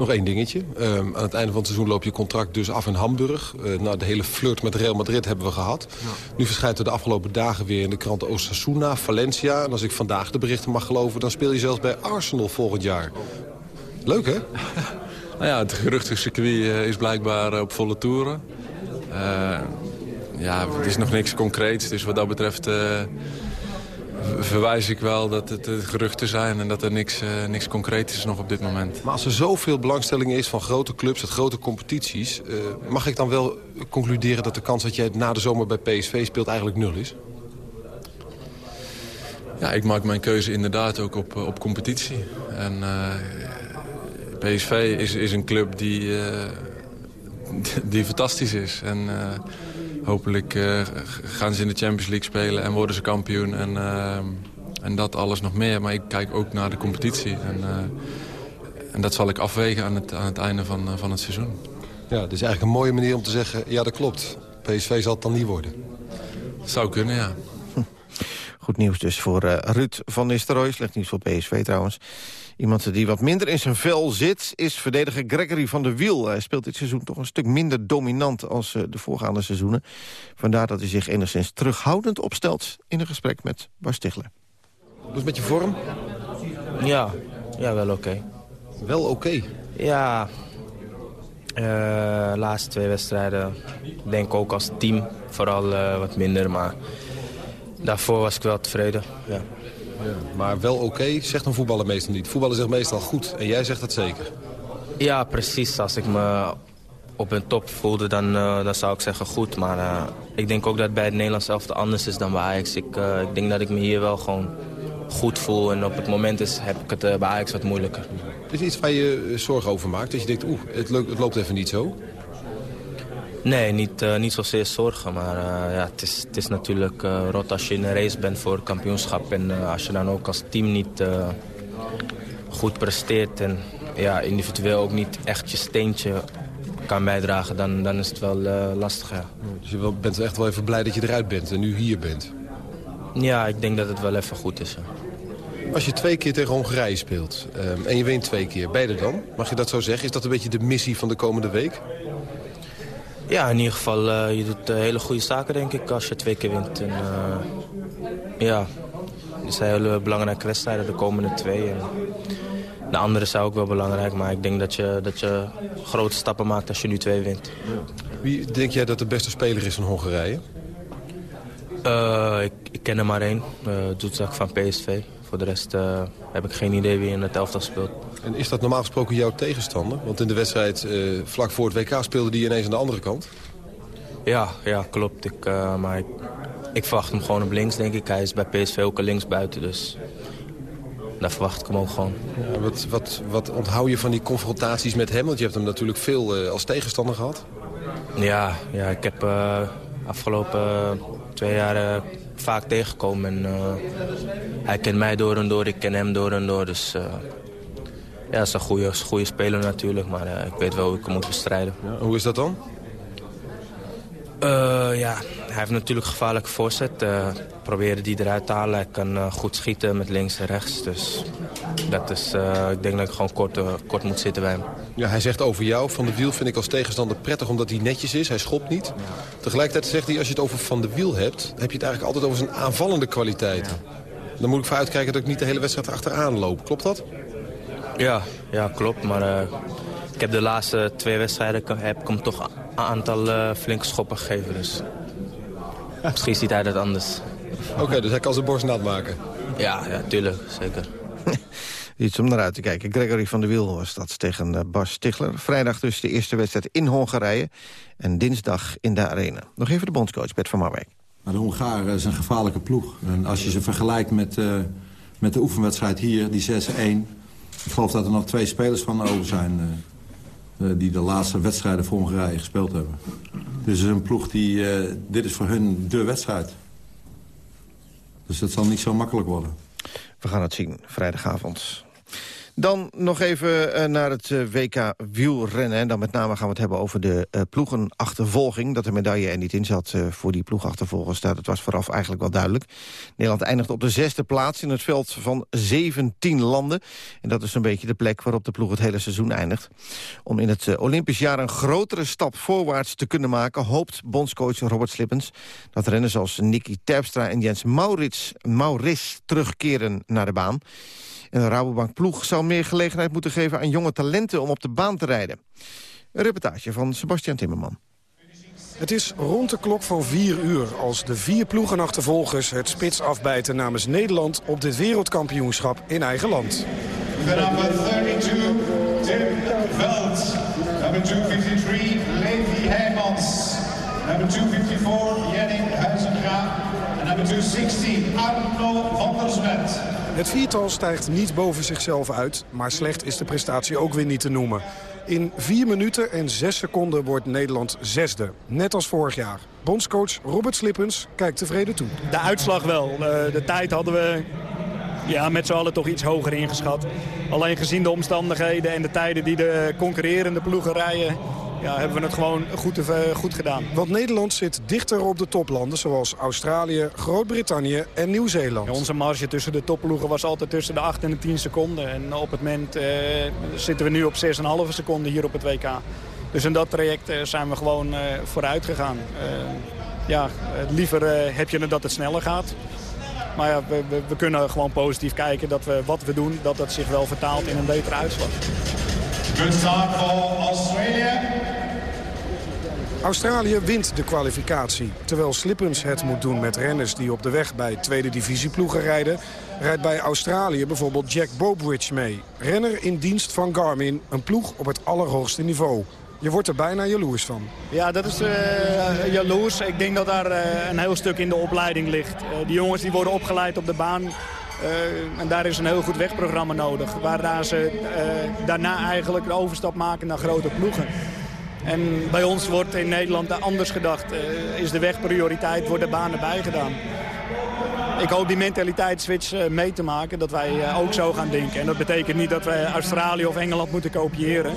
Nog één dingetje. Ehm, aan het einde van het seizoen loop je contract dus af in Hamburg. Nou, de hele flirt met Real Madrid hebben we gehad. Nu verschijnt er de afgelopen dagen weer in de krant Osasuna, Valencia. En als ik vandaag de berichten mag geloven... dan speel je zelfs bij Arsenal volgend jaar. Leuk, hè? *laughs* Nou ja, het geruchtencircuit eh, is blijkbaar eh, op volle toeren. Ja, het is nog niks concreets, dus wat dat betreft verwijs ik wel dat het eh, geruchten zijn... en dat er niks, eh, niks concreets is nog op dit moment. Maar als er zoveel belangstelling is van grote clubs, uit grote competities... eh, mag ik dan wel concluderen dat de kans dat jij na de zomer bij PSV speelt eigenlijk nul is? Ja, ik maak mijn keuze inderdaad ook op, op competitie. En PSV is, is een club die, *laughs* die fantastisch is. En hopelijk eh, gaan ze in de Champions League spelen en worden ze kampioen. En, eh, en dat alles nog meer. Maar ik kijk ook naar de competitie. En, eh, en dat zal ik afwegen aan het, aan het einde van, van het seizoen. Ja, dit is eigenlijk een mooie manier om te zeggen... ja, dat klopt. PSV zal het dan niet worden. Zou kunnen, ja. *laughs* Goed nieuws dus voor eh, Ruud van Nistelrooy. Slecht nieuws voor PSV trouwens. Iemand die wat minder in zijn vel zit... is verdediger Gregory van der Wiel. Hij speelt dit seizoen toch een stuk minder dominant... als eh, de voorgaande seizoenen. Vandaar dat hij zich enigszins terughoudend opstelt... in een gesprek met Bas Stigler. Hoe is het met je vorm? Ja, ja wel oké. Wel oké? Ja, eh laatste twee wedstrijden denk ik ook als team vooral eh, wat minder. Maar daarvoor was ik wel tevreden. Ja. Maar wel oké, zegt een voetballer meestal niet. Voetballen zegt meestal goed en jij zegt dat zeker. ja, precies. Als ik me op een top voelde, dan, eh, dan zou ik zeggen goed. Maar eh, ik denk ook dat het bij het Nederlands elftal anders is dan bij Ajax. Ik, eh, ik denk dat ik me hier wel gewoon goed voel. En op het moment is, heb ik het bij Ajax wat moeilijker. Is er iets waar je zorgen over maakt? Dat je denkt, oeh, het, het loopt even niet zo? Nee, niet, eh, niet zozeer zorgen. Maar eh, ja, het, is, het is natuurlijk eh, rot als je in een race bent voor kampioenschap. En als je dan ook als team niet goed presteert... en ja, individueel ook niet echt je steentje kan bijdragen... dan, dan is het wel lastig, ja. Dus je bent echt wel even blij dat je eruit bent en nu hier bent. Ja, ik denk dat het wel even goed is. Als je twee keer tegen Hongarije speelt ehm, en je wint twee keer, ben je er dan? Mag je dat zo zeggen? Is dat een beetje de missie van de komende week? Ja, in ieder geval, eh, je doet eh, hele goede zaken, denk ik, als je twee keer wint. En, eh, ja, het zijn hele belangrijke wedstrijden, de komende twee. En de andere zijn ook wel belangrijk, maar ik denk dat je, dat je grote stappen maakt als je nu twee wint. Wie denk jij dat de beste speler is van Hongarije? Ik, ik ken er maar één, uh, Doetzak van PSV. Voor de rest eh, heb ik geen idee wie in het elftal speelt. En is dat normaal gesproken jouw tegenstander? Want in de wedstrijd eh, vlak voor het WK speelde die ineens aan de andere kant. Ja, ja klopt. Ik, eh, maar ik, ik verwacht hem gewoon op links, denk ik. Hij is bij PSV ook al links buiten, dus daar verwacht ik hem ook gewoon. Ja, wat, wat, wat onthoud je van die confrontaties met hem? Want je hebt hem natuurlijk veel als tegenstander gehad. Ja, ja ik heb afgelopen twee jaar vaak tegengekomen. En, uh, hij kent mij door en door, ik ken hem door en door. Dus uh, ja, is een goede, goede speler natuurlijk. Maar uh, ik weet wel hoe ik hem moet bestrijden. Ja, hoe is dat dan? Uh, ja, hij heeft natuurlijk gevaarlijke voorzet. Uh, proberen die eruit te halen. Hij kan uh, goed schieten met links en rechts. Dus dat is, ik denk dat ik gewoon kort, kort moet zitten bij hem. Ja, hij zegt over jou, Van de Wiel vind ik als tegenstander prettig omdat hij netjes is. Hij schopt niet. Ja. Tegelijkertijd zegt hij, als je het over Van de Wiel hebt... heb je het eigenlijk altijd over zijn aanvallende kwaliteiten. Ja. Dan moet ik voor uitkijken dat ik niet de hele wedstrijd achteraan loop. Klopt dat? Ja, ja klopt. Maar ik heb de laatste twee wedstrijden heb ik hem toch een aantal uh, flinke schoppen gegeven. Dus misschien ziet hij dat anders. Oké, okay, dus hij kan zijn borst nat maken? Ja, ja tuurlijk. Zeker. *laughs* Iets om naar uit te kijken. Gregory van der Wiel was dat tegen uh, Bas Stigler. Vrijdag dus de eerste wedstrijd in Hongarije. En dinsdag in de Arena. Nog even de bondscoach Bert van Marwijk. Maar de Hongaren is een gevaarlijke ploeg. En als je ze vergelijkt met, uh, met de oefenwedstrijd hier, die 6-1... ik geloof dat er nog twee spelers van over zijn... Uh, die de laatste wedstrijden voor Hongarije gespeeld hebben. Dus het is een ploeg die... dit is voor hun de wedstrijd. Dus dat zal niet zo makkelijk worden. We gaan het zien, vrijdagavond. Dan nog even eh, naar het eh, WK wielrennen. En dan met name gaan we het hebben over de uh, ploegenachtervolging. Dat de medaille er niet in zat voor die ploegachtervolgers. Dat was vooraf eigenlijk wel duidelijk. Nederland eindigde op de zesde plaats in het veld van 17 landen. En dat is een beetje de plek waarop de ploeg het hele seizoen eindigt. Om in het Olympisch jaar een grotere stap voorwaarts te kunnen maken... hoopt bondscoach Robert Slippens dat renners als Nicky Terpstra en Jens Maurits, Maurits terugkeren naar de baan. En de Rabobank ploeg zou meer gelegenheid moeten geven aan jonge talenten om op de baan te rijden. Een reportage van Sebastian Timmerman. Het is rond de klok van 4 uur als de vier ploegenachtervolgers het spits afbijten namens Nederland op dit wereldkampioenschap in eigen land. nummer 32, Tim Veld. Nummer 253, Levi Heijmans. Nummer 254, Jenning Huizenga. En nummer 216, Arno van der Smet. Het viertal stijgt niet boven zichzelf uit, maar slecht is de prestatie ook weer niet te noemen. In 4 minuten en 6 seconden wordt Nederland zesde, net als vorig jaar. Bondscoach Robert Slippens kijkt tevreden toe. De uitslag wel. De tijd hadden we ja, met z'n allen toch iets hoger ingeschat. Alleen gezien de omstandigheden en de tijden die de concurrerende ploegen rijden ja, hebben we het gewoon goed, uh, goed gedaan. Want Nederland zit dichter op de toplanden zoals Australië, Groot-Brittannië en Nieuw-Zeeland. Ja, onze marge tussen de topploegen was altijd tussen de 8 en de 10 seconden. En op het moment uh, zitten we nu op 6,5 seconden hier op het WK. Dus in dat traject uh, zijn we gewoon vooruit gegaan. ja, liever heb je het dat het sneller gaat. Maar ja, we, we, we, kunnen gewoon positief kijken dat we wat we doen, dat dat zich wel vertaalt in een betere uitslag. Good start for Australia. Australië wint de kwalificatie. Terwijl Slippens het moet doen met renners die op de weg bij tweede divisieploegen rijden... rijdt bij Australië bijvoorbeeld Jack Bobridge mee. Renner in dienst van Garmin, een ploeg op het allerhoogste niveau. Je wordt er bijna jaloers van. Ja, dat is uh, jaloers. Ik denk dat daar uh, een heel stuk in de opleiding ligt. Uh, die jongens die worden opgeleid op de baan uh, en daar is een heel goed wegprogramma nodig. Waarna ze uh, daarna eigenlijk de overstap maken naar grote ploegen. En bij ons wordt in Nederland anders gedacht. Uh, is de weg prioriteit, worden banen bijgedaan. Ik hoop die mentaliteitsswitch mee te maken, dat wij ook zo gaan denken. En dat betekent niet dat wij Australië of Engeland moeten kopiëren.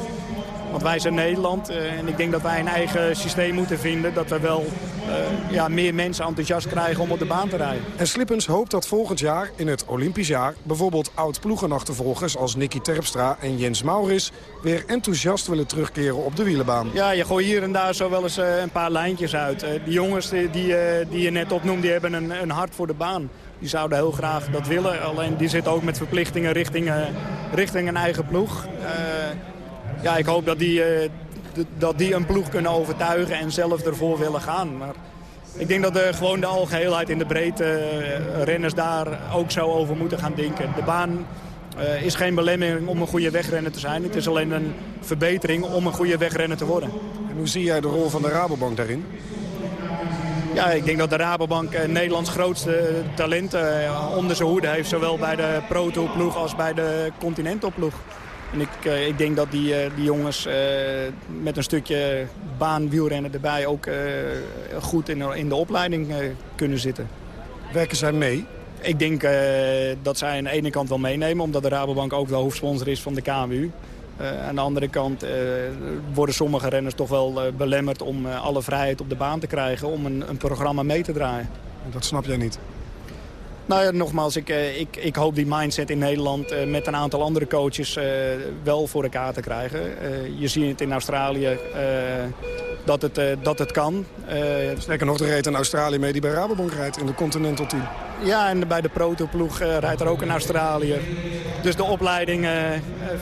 Want wij zijn Nederland uh, en ik denk dat wij een eigen systeem moeten vinden... dat we wel uh, ja, meer mensen enthousiast krijgen om op de baan te rijden. En Slippens hoopt dat volgend jaar, in het Olympisch jaar... bijvoorbeeld oud-ploegenachtervolgers als Nicky Terpstra en Jens Maurits... weer enthousiast willen terugkeren op de wielenbaan. Ja, je gooit hier en daar zo wel eens uh, een paar lijntjes uit. die jongens die, die, die, je net opnoemt, die hebben een, een hart voor de baan. Die zouden heel graag dat willen. Alleen die zitten ook met verplichtingen richting, richting een eigen ploeg ja, ik hoop dat die, uh, dat die een ploeg kunnen overtuigen en zelf ervoor willen gaan. Maar ik denk dat de, gewoon de algeheelheid in de breedte uh, renners daar ook zo over moeten gaan denken. De baan uh, is geen belemmering om een goede wegrenner te zijn. Het is alleen een verbetering om een goede wegrenner te worden. En hoe zie jij de rol van de Rabobank daarin? Ja, ik denk dat de Rabobank uh, Nederlands grootste talenten onder zijn hoede heeft. Zowel bij de Pro-Tour-ploeg als bij de Continental-ploeg. En ik, uh, ik denk dat die, uh, die jongens uh, met een stukje baanwielrennen erbij ook goed in, in de opleiding kunnen zitten. Werken zij mee? Ik denk dat zij aan de ene kant wel meenemen, omdat de Rabobank ook wel hoofdsponsor is van de KMU. aan de andere kant worden sommige renners toch wel belemmerd om alle vrijheid op de baan te krijgen om een, een programma mee te draaien. Dat snap jij niet? Nou ja, nogmaals, ik, eh, ik, ik hoop die mindset in Nederland eh, met een aantal andere coaches eh, wel voor elkaar te krijgen. je ziet het in Australië dat, het, dat het kan. Sterker nog, er reed een Australië mee die bij Rabobank rijdt in de Continental Team. Ja, en bij de Proto-ploeg rijdt er ook een Australië. Dus de opleiding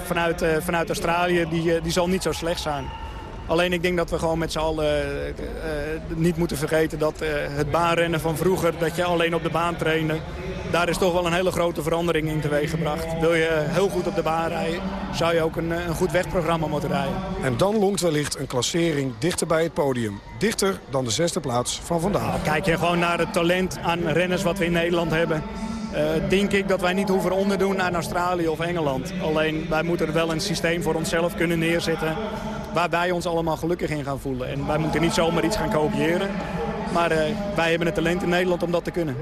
vanuit, vanuit Australië die, die zal niet zo slecht zijn. Alleen ik denk dat we gewoon met z'n allen uh, niet moeten vergeten dat uh, het baanrennen van vroeger... dat je alleen op de baan trainde, daar is toch wel een hele grote verandering in teweeggebracht. Wil je heel goed op de baan rijden, zou je ook een, een goed wegprogramma moeten rijden. En dan longt wellicht een klassering dichter bij het podium. Dichter dan de zesde plaats van vandaag. Kijk je gewoon naar het talent aan renners wat we in Nederland hebben... Uh, denk ik dat wij niet hoeven onderdoen aan Australië of Engeland. Alleen wij moeten er wel een systeem voor onszelf kunnen neerzetten... waar wij ons allemaal gelukkig in gaan voelen. En wij moeten niet zomaar iets gaan kopiëren. Maar uh, wij hebben het talent in Nederland om dat te kunnen.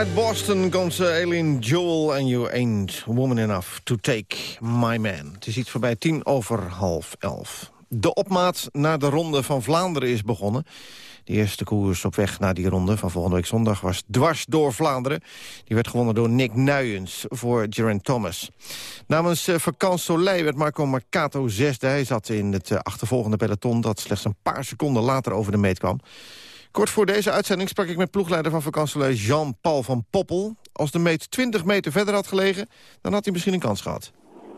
Uit Boston komt ze, Aileen Joel en You Ain't Woman Enough to Take My Man. Het is iets voorbij tien over half elf. De opmaat naar de Ronde van Vlaanderen is begonnen. De eerste koers op weg naar die ronde van volgende week zondag was dwars door Vlaanderen. Die werd gewonnen door Nick Nuyens voor Geraint Thomas. Namens uh, Vakant Soleil werd Marco Mercato zesde. Hij zat in het uh, achtervolgende peloton dat slechts een paar seconden later over de meet kwam. Kort voor deze uitzending sprak ik met ploegleider van vakantieleid Jean-Paul van Poppel. Als de meet 20 meter verder had gelegen, dan had hij misschien een kans gehad.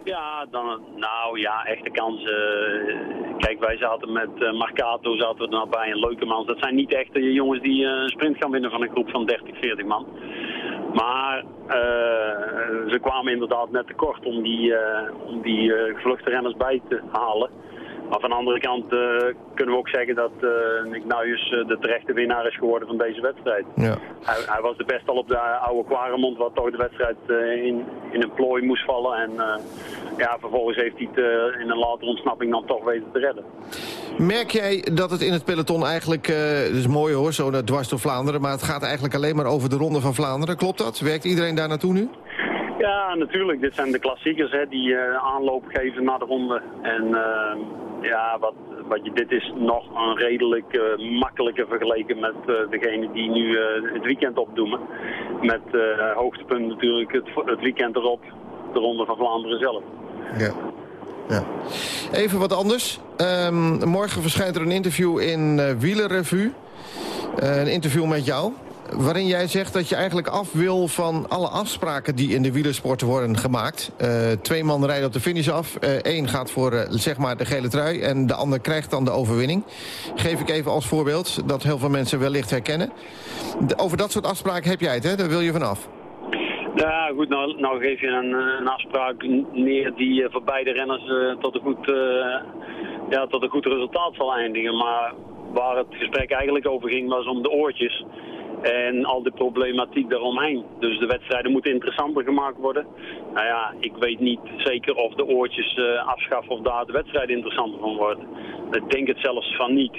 Ja, dan, nou ja, echte kansen. Kijk, wij zaten met uh, Marcato zaten we nou bij een leuke man. Dat zijn niet echte jongens die uh, een sprint gaan winnen van een groep van 30, 40 man. Maar uh, ze kwamen inderdaad net tekort om die, om die gevluchte renners bij te halen. Maar van de andere kant uh, kunnen we ook zeggen dat uh, Nick Nuyens uh, de terechte winnaar is geworden van deze wedstrijd. Ja. Hij, hij, was de best al op de oude Quaremont, wat toch de wedstrijd in, in een plooi moest vallen. En ja, vervolgens heeft hij het in een latere ontsnapping dan toch weten te redden. Merk jij dat het in het peloton eigenlijk, het is mooi hoor, zo dwars door Vlaanderen, maar het gaat eigenlijk alleen maar over de Ronde van Vlaanderen, klopt dat? Werkt iedereen daar naartoe nu? Ja, natuurlijk. Dit zijn de klassiekers hè, die aanloop geven naar de ronde. En ja, wat, wat je, dit is nog een redelijk uh, makkelijker vergeleken met uh, degene die nu uh, het weekend opdoemen. Met hoogtepunt natuurlijk het, het weekend erop, de Ronde van Vlaanderen zelf. Ja. Ja. Even wat anders. Um, morgen verschijnt er een interview in Wielerrevue. een interview met jou waarin jij zegt dat je eigenlijk af wil van alle afspraken die in de wielersport worden gemaakt. Uh, twee man rijden op de finish af. Eén uh, gaat voor uh, zeg maar de gele trui en de ander krijgt dan de overwinning. Geef ik even als voorbeeld dat heel veel mensen wellicht herkennen. Over dat soort afspraken heb jij het, hè? Daar wil je vanaf. Ja, goed, nou, nou geef je een, een afspraak neer die voor beide renners tot, een goed, ja, tot een goed resultaat zal eindigen. Maar waar het gesprek eigenlijk over ging was om de oortjes. En al de problematiek daaromheen. Dus de wedstrijden moeten interessanter gemaakt worden. Nou ja, ik weet niet zeker of de oortjes uh, afschaffen of daar de wedstrijd interessanter van worden. Ik denk het zelfs van niet.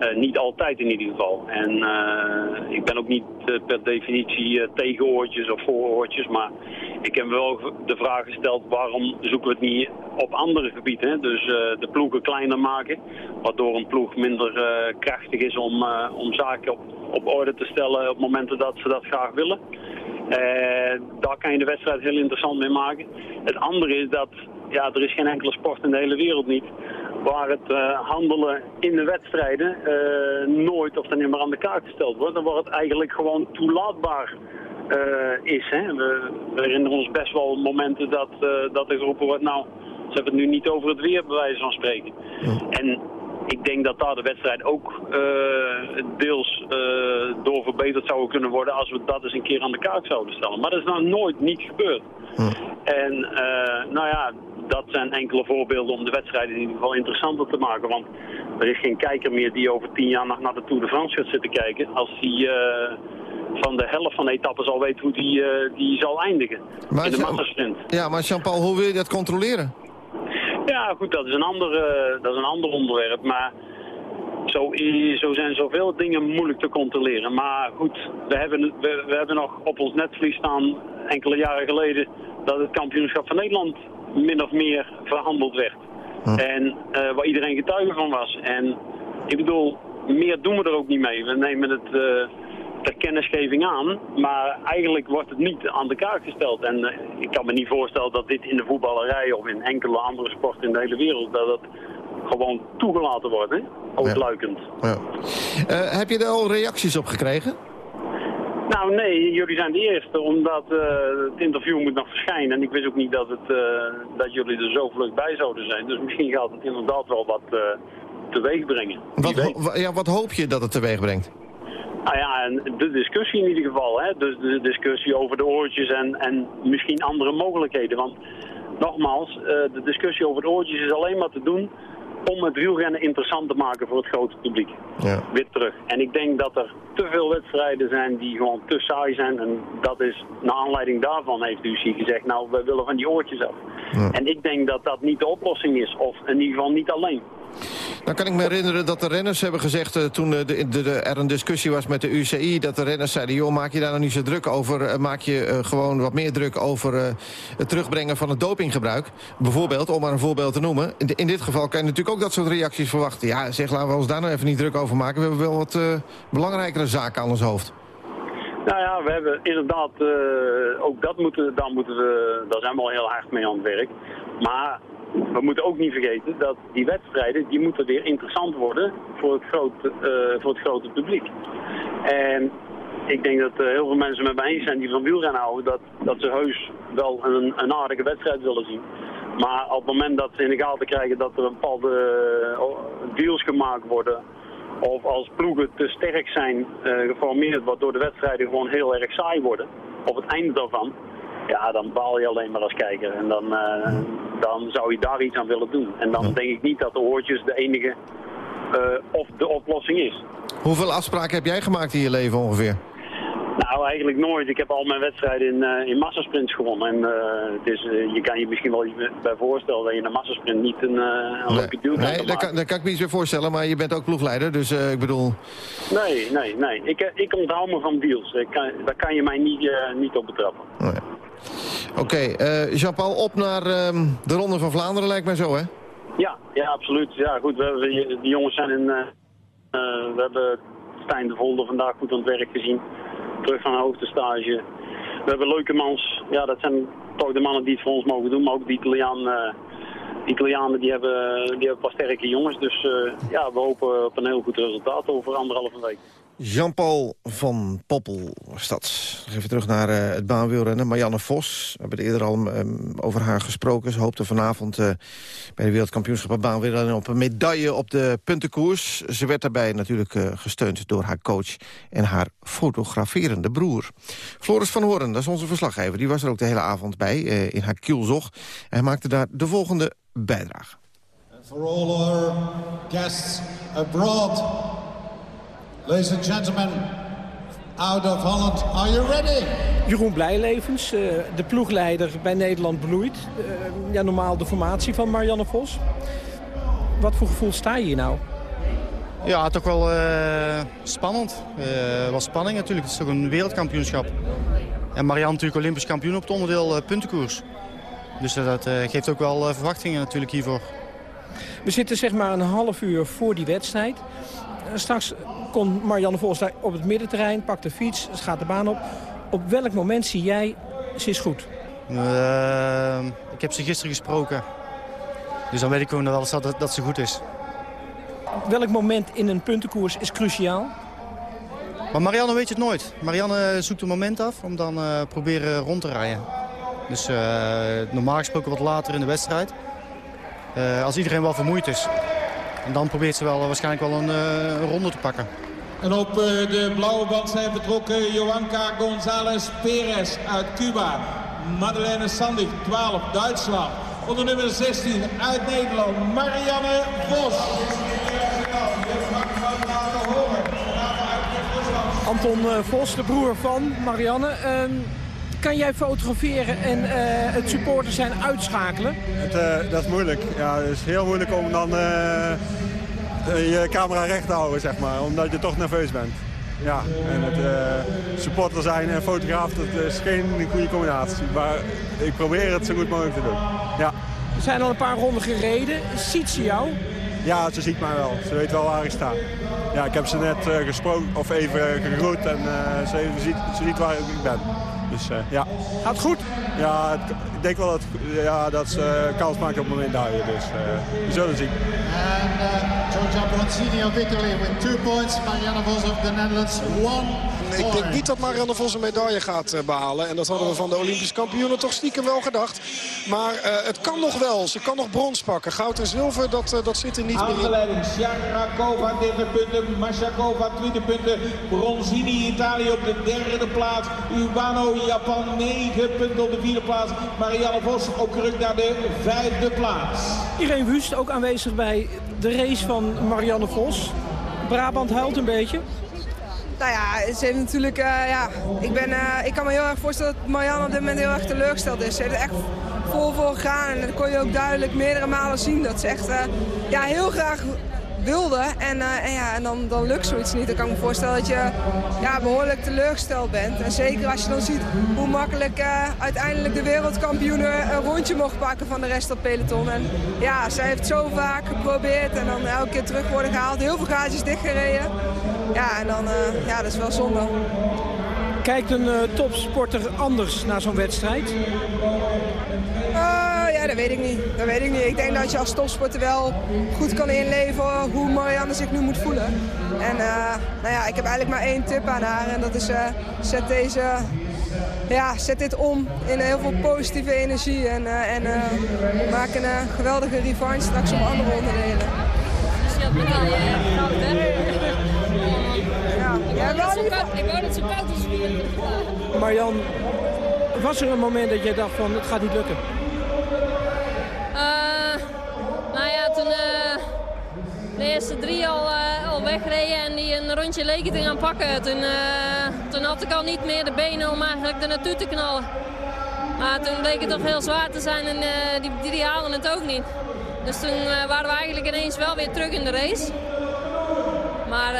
Uh, niet altijd in ieder geval. En uh, ik ben ook niet uh, per definitie tegen oortjes of voor oortjes. Maar ik heb wel de vraag gesteld waarom zoeken we het niet op andere gebieden. Dus de ploegen kleiner maken. Waardoor een ploeg minder krachtig is om, om zaken op, op orde te stellen op momenten dat ze dat graag willen. daar kan je de wedstrijd heel interessant mee maken. Het andere is dat ja, er is geen enkele sport in de hele wereld niet waar het uh, handelen in de wedstrijden uh, nooit of dan niet meer aan de kaart gesteld wordt. Dan wordt het eigenlijk gewoon toelaatbaar uh, is. Hè. We, we, herinneren ons best wel momenten dat, dat er geroepen wordt, nou, ze hebben het nu niet over het weer, bij wijze van spreken. En ik denk dat daar de wedstrijd ook deels door verbeterd zou kunnen worden als we dat eens een keer aan de kaart zouden stellen. Maar dat is nou nooit niet gebeurd. En nou ja, dat zijn enkele voorbeelden om de wedstrijden in ieder geval interessanter te maken. Want er is geen kijker meer die over tien jaar nog naar de Tour de France gaat zitten kijken. Als die uh, van de helft van de etappes al weet hoe die, uh, die zal eindigen maar in de massasprint. Ja, maar Jean-Paul, hoe wil je dat controleren? Ja, goed, dat is een ander, uh, dat is een ander onderwerp. Maar zo, zo zijn zoveel dingen moeilijk te controleren. Maar goed, we hebben, we, we hebben nog op ons netvlies staan enkele jaren geleden dat het kampioenschap van Nederland min of meer verhandeld werd. En uh, waar iedereen getuige van was. En ik bedoel, meer doen we er ook niet mee. We nemen het uh, ter kennisgeving aan, maar eigenlijk wordt het niet aan de kaart gesteld. En uh, ik kan me niet voorstellen dat dit in de voetballerij of in enkele andere sporten in de hele wereld, dat het gewoon toegelaten wordt, hè? Ja. heb je er al reacties op gekregen? Nou nee, jullie zijn de eerste, omdat uh, het interview moet nog verschijnen. En ik wist ook niet dat, het, uh, dat jullie er zo vlug bij zouden zijn. Dus misschien gaat het inderdaad wel wat uh, teweeg brengen. Wat, ja, wat hoop je dat het teweeg brengt? Nou ja, de discussie in ieder geval. Hè? Dus de discussie over de oortjes en, en misschien andere mogelijkheden. Want nogmaals, de discussie over de oortjes is alleen maar te doen om het wielrennen interessant te maken voor het grote publiek. Ja. Weer terug. En ik denk dat er te veel wedstrijden zijn die gewoon te saai zijn. En dat is, naar aanleiding daarvan heeft UCI gezegd, nou, we willen van die oortjes af. Ja. En ik denk dat dat niet de oplossing is. Of in ieder geval niet alleen. Dan kan ik me herinneren dat de renners hebben gezegd... Uh, toen de, de, de, er een discussie was met de UCI... dat de renners zeiden, joh, maak je daar nou niet zo druk over... Uh, maak je gewoon wat meer druk over het terugbrengen van het dopinggebruik. Bijvoorbeeld, om maar een voorbeeld te noemen. In, in, dit geval kan je natuurlijk ook dat soort reacties verwachten. Ja, zeg, laten we ons daar nou even niet druk over maken. We hebben wel wat belangrijkere zaken aan ons hoofd. Nou ja, we hebben inderdaad, ook dat moeten, moeten we, daar zijn we al heel hard mee aan het werk. Maar we moeten ook niet vergeten dat die wedstrijden, die moeten weer interessant worden voor het grote, uh, voor het grote publiek. En ik denk dat uh, heel veel mensen met mij eens zijn die van wielrennen houden, dat, dat ze heus wel een, een aardige wedstrijd willen zien. Maar op het moment dat ze in de gaten krijgen dat er een bepaalde uh, deals gemaakt worden, of als ploegen te sterk zijn geformeerd, waardoor de wedstrijden gewoon heel erg saai worden, op het einde daarvan, ja, dan baal je alleen maar als kijker. En dan, uh, dan zou je daar iets aan willen doen. En dan denk ik niet dat de oortjes de enige uh, of de oplossing is. Hoeveel afspraken heb jij gemaakt in je leven ongeveer? Nou, eigenlijk nooit. Ik heb al mijn wedstrijden in, uh, in massasprints gewonnen. En uh, het is, uh, je kan je misschien wel bij voorstellen dat je in een massasprint niet een, een nee. leuke duw kan Nee, dat kan, dat kan ik me niet zo voorstellen, maar je bent ook ploegleider, dus ik bedoel... Nee, nee, nee. Ik, ik onthoud me van deals. Ik kan, daar kan je mij niet, niet op betrappen. Oké, uh, Jean-Paul, op naar uh, de Ronde van Vlaanderen lijkt mij zo, hè? Ja, ja absoluut. Ja, goed, we, die jongens zijn in... Uh, we hebben Stijn de Volder vandaag goed aan het werk gezien. Terug van een hoogtestage. We hebben leuke mans. Ja, dat zijn toch de mannen die het voor ons mogen doen. Maar ook die Italiaan, Italianen die hebben, die hebben paar sterke jongens. Dus ja, we hopen op een heel goed resultaat over anderhalve week. Jean-Paul van Poppel was. Even terug naar uh, het baanwielrennen. Marianne Vos, we hebben het eerder al um, over haar gesproken. Ze hoopte vanavond uh, bij de wereldkampioenschap baanwielrennen... op een medaille op de puntenkoers. Ze werd daarbij natuurlijk uh, gesteund door haar coach... en haar fotograferende broer. Floris van Horen, dat is onze verslaggever. Die was er ook de hele avond bij in haar kielzog. En maakte daar de volgende bijdrage. For all our guests abroad... Ladies and gentlemen, out of Holland. Are you ready? Jeroen Blijlevens, uh, de ploegleider bij Nederland bloeit. Uh, ja, normaal de formatie van Marianne Vos. Wat voor gevoel sta je hier nou? Ja, toch wel uh, spannend. wel spanning natuurlijk. Het is toch een wereldkampioenschap. En Marianne natuurlijk Olympisch kampioen op het onderdeel puntenkoers. Dus dat geeft ook wel verwachtingen natuurlijk hiervoor. We zitten zeg maar een half uur voor die wedstrijd. Straks komt Marianne Vos daar op het middenterrein, pakt de fiets, gaat de baan op. Op welk moment zie jij, ze is goed? Uh, ik heb ze gisteren gesproken. Dus dan weet ik gewoon wel dat, dat ze goed is. Welk moment in een puntenkoers is cruciaal? Maar Marianne weet het nooit. Marianne zoekt een moment af om dan uh, proberen rond te rijden. Dus uh, normaal gesproken wat later in de wedstrijd. Uh, als iedereen wel vermoeid is. En dan probeert ze wel waarschijnlijk wel een, een ronde te pakken. En op de blauwe band zijn vertrokken Joanka González Perez uit Cuba. Madeleine Sandig, 12, Duitsland. Onder nummer 16 uit Nederland, Marianne Vos. Anton Vos, de broer van Marianne. Uh, kan jij fotograferen en uh, het supporter zijn uitschakelen? Het, uh, dat is moeilijk. Ja, het is heel moeilijk om dan je camera recht te houden, zeg maar. Omdat je toch nerveus bent. Ja, en het supporter zijn en fotograaf, dat is geen goede combinatie. Maar ik probeer het zo goed mogelijk te doen. Ja. Er zijn al een paar ronden gereden. Ziet ze jou? Ja, ze ziet mij wel. Ze weet wel waar ik sta. Ja, ik heb ze net uh, gesproken of even gegroet en uh, ze, ziet, ze ziet waar ik ben. Dus uh, ja. Gaat het goed? Ja, het, ik denk wel dat, ja, dat ze kans maken op het moment daar. Dus we zullen zien. And uh, Giorgia Bronzini of Italy with two points. Marianne Vos of the Netherlands, one ik denk niet dat Marianne Vos een medaille gaat uh, behalen. En dat hadden we van de Olympische kampioenen toch stiekem wel gedacht. Maar uh, het kan nog wel. Ze kan nog brons pakken. Goud en zilver, dat, uh, dat zit er niet meer in. leiding. Sjakrakova 30 punten. Mashakova 20 punten. Bronzini Italië op de derde plaats. Ubano Japan 9 punten op de vierde plaats. Marianne Vos ook gerukt naar de vijfde plaats. Irene Wust ook aanwezig bij de race van Marianne Vos. Brabant huilt een beetje. Nou ja, ze heeft natuurlijk, uh, ja, ik, ben, uh, ik kan me heel erg voorstellen dat Marianne op dit moment heel erg teleurgesteld is. Ze heeft er echt vol voor gegaan en dat kon je ook duidelijk meerdere malen zien. Dat ze echt uh, ja, heel graag wilde en, en, ja, en dan, dan lukt zoiets niet. Dan kan ik me voorstellen dat je ja, behoorlijk teleurgesteld bent. En zeker als je dan ziet hoe makkelijk uiteindelijk de wereldkampioenen een rondje mocht pakken van de rest op peloton. En ja, zij heeft zo vaak geprobeerd en dan elke keer terug worden gehaald. Heel veel gaatjes dichtgereden. Ja, en dan, uh, ja, dat is wel zonde. Kijkt een topsporter anders naar zo'n wedstrijd? Ja, dat weet ik niet. Dat weet ik niet. Ik denk dat je als topsporter wel goed kan inleven hoe Marianne zich nu moet voelen. En nou ja, ik heb eigenlijk maar één tip aan haar. En dat is zet deze ja, zet dit om in heel veel positieve energie. En, uh, en uh, maak een uh, geweldige revanche straks op andere onderdelen. Ja, ik, wou ik wou dat ze koud is. Marjan, was er een moment dat jij dacht van het gaat niet lukken? De eerste drie al, uh, al wegreden en die een rondje leken te gaan pakken. Toen, toen had ik al niet meer de benen om eigenlijk er naartoe te knallen. Maar toen bleek het toch heel zwaar te zijn en die, die, die haalden het ook niet. Dus toen waren we eigenlijk ineens wel weer terug in de race. Maar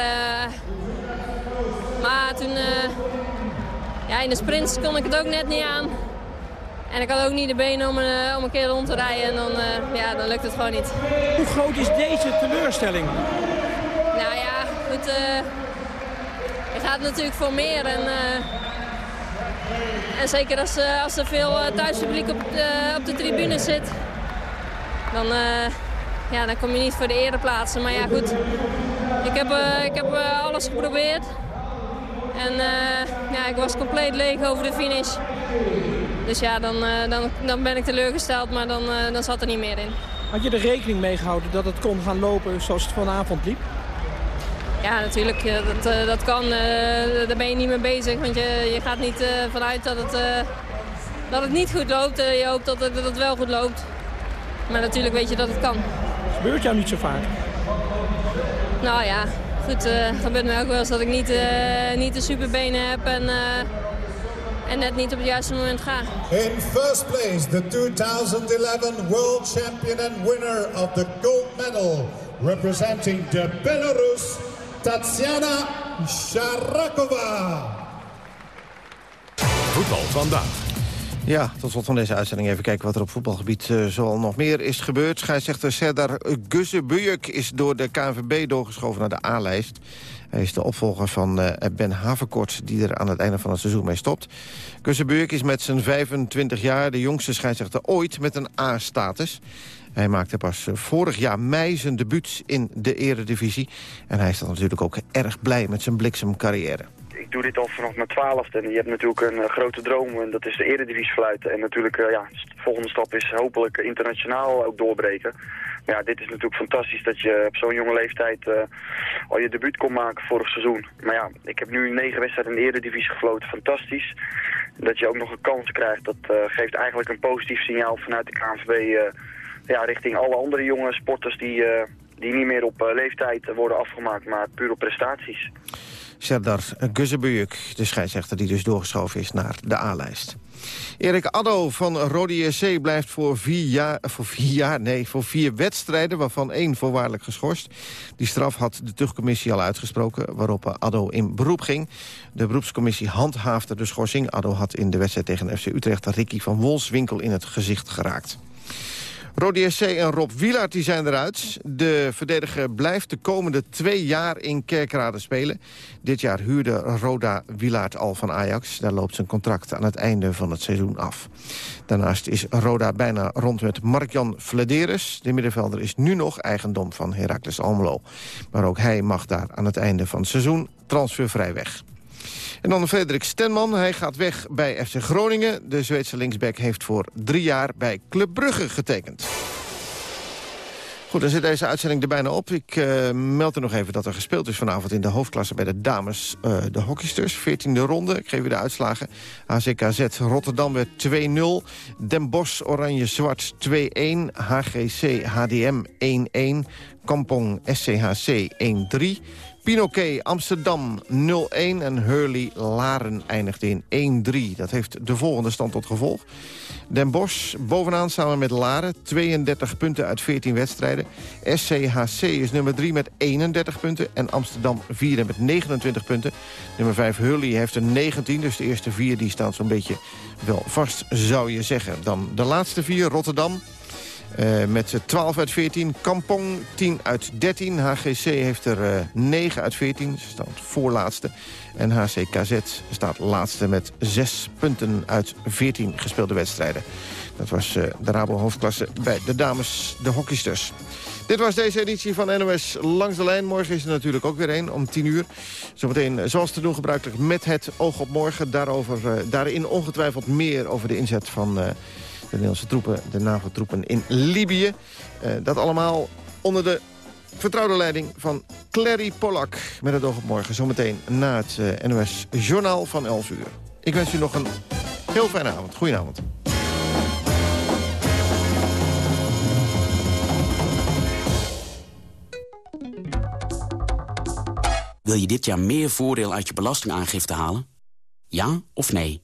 maar toen, ja, in de sprints kon ik het ook net niet aan. En ik had ook niet de benen om, uh, om een keer rond te rijden. En dan, uh, ja, dan lukt het gewoon niet. Hoe groot is deze teleurstelling? Nou ja, goed. het gaat natuurlijk voor meer. En, en zeker als, als er veel thuispubliek op, op de tribune zit. Dan, ja, dan kom je niet voor de ereplaatsen. Maar ja, goed. Ik heb, ik heb alles geprobeerd. En uh, ja, ik was compleet leeg over de finish. Dus ja, dan, uh, dan, dan ben ik teleurgesteld, maar dan, uh, dan zat er niet meer in. Had je er rekening mee gehouden dat het kon gaan lopen zoals het vanavond liep? Ja, natuurlijk. Dat, dat kan. daar ben je niet mee bezig. Want je, je gaat niet vanuit dat het, dat het niet goed loopt. je hoopt dat het, dat het wel goed loopt. Maar natuurlijk weet je dat het kan. Dat gebeurt jou niet zo vaak? Nou ja, goed, het gebeurt mij ook wel eens dat ik niet, niet de superbenen heb en, en net niet op het juiste moment ga. In first place, the 2011 world champion and winner of the gold medal. Representing de Belarus, Tatiana Sharakova. Voetbal vandaag. Ja, tot slot van deze uitzending even kijken wat er op voetbalgebied uh, zoal nog meer is gebeurd. Scheidsrechter Serdar Guzebuyuk is door de KNVB doorgeschoven naar de A-lijst. Hij is de opvolger van uh, Ben Haverkort, die er aan het einde van het seizoen mee stopt. Guzebuyuk is met zijn 25 jaar de jongste scheidsrechter ooit met een A-status. Hij maakte pas eh, vorig jaar mei zijn debuut in de eredivisie. En hij is dan natuurlijk ook erg blij met zijn bliksemcarrière ik doe dit al vanaf mijn twaalfde. En je hebt natuurlijk een uh, grote droom en dat is de eredivisie fluiten. En natuurlijk, uh, ja, de volgende stap is hopelijk internationaal ook doorbreken. Maar ja, dit is natuurlijk fantastisch dat je op zo'n jonge leeftijd uh, al je debuut kon maken vorig seizoen. Maar ja, ik heb nu negen wedstrijden in de eredivisie gefloten. Fantastisch. Dat je ook nog een kans krijgt, dat geeft eigenlijk een positief signaal vanuit de KNVB ja, richting alle andere jonge sporters die, die niet meer op leeftijd worden afgemaakt, maar puur op prestaties. Serdar Guzebuyuk, de scheidsrechter die dus doorgeschoven is naar de A-lijst. Erik Addo van Rodi SC blijft voor vier, jaar, voor jaar, nee, voor vier wedstrijden, waarvan één voorwaardelijk geschorst. Die straf had de tuchtcommissie al uitgesproken, waarop Addo in beroep ging. De beroepscommissie handhaafde de schorsing. Addo had in de wedstrijd tegen FC Utrecht Ricky van Wolfswinkel in het gezicht geraakt. Rodi SC en Rob Wielaert die zijn eruit. De verdediger blijft de komende twee jaar in Kerkrade spelen. Dit jaar huurde Roda Wielaert al van Ajax. Daar loopt zijn contract aan het einde van het seizoen af. Daarnaast is Roda bijna rond met Mark-Jan. De middenvelder is nu nog eigendom van Heracles Almelo. Maar ook hij mag daar aan het einde van het seizoen transfervrij weg. En dan Frederik Stenman. Hij gaat weg bij FC Groningen. De Zweedse linksback heeft voor drie jaar bij Club Brugge getekend. Goed, dan zit deze uitzending er bijna op. Ik uh, meld er nog even dat er gespeeld is vanavond in de hoofdklasse bij de dames. Uh, de hockeysters, 14e ronde. Ik geef u de uitslagen. HCKZ Rotterdam werd 2-0. Den Bosch Oranje-Zwart 2-1. HGC HDM 1-1. Kampong SCHC 1-3. Pinoquet Amsterdam 0-1 en Hurley Laren eindigde in 1-3. Dat heeft de volgende stand tot gevolg. Den Bosch bovenaan samen met Laren, 32 punten uit 14 wedstrijden. SCHC is nummer 3 met 31 punten en Amsterdam 4 met 29 punten. Nummer 5 Hurley heeft een 19, dus de eerste vier die staan zo'n beetje wel vast, zou je zeggen. Dan de laatste vier, Rotterdam, uh, met 12 uit 14. Kampong 10 uit 13. HGC heeft er uh, 9 uit 14. Ze staat voorlaatste. En HCKZ staat laatste met 6 punten uit 14 gespeelde wedstrijden. Dat was uh, de Rabo-hoofdklasse bij de dames, de hockeysters. Dit was deze editie van NOS Langs de Lijn. Morgen is er natuurlijk ook weer een om 10 uur. Zometeen, zoals te doen gebruikelijk, met het oog op morgen. Daarover, daarin ongetwijfeld meer over de inzet van de Nederlandse troepen, de NAVO-troepen in Libië. Uh, dat allemaal onder de vertrouwde leiding van Clary Polak. Met het oog op morgen, zometeen na het eh, NOS Journaal van 11 uur. Ik wens u nog een heel fijne avond. Goedenavond. Wil je dit jaar meer voordeel uit je belastingaangifte halen? Ja of nee?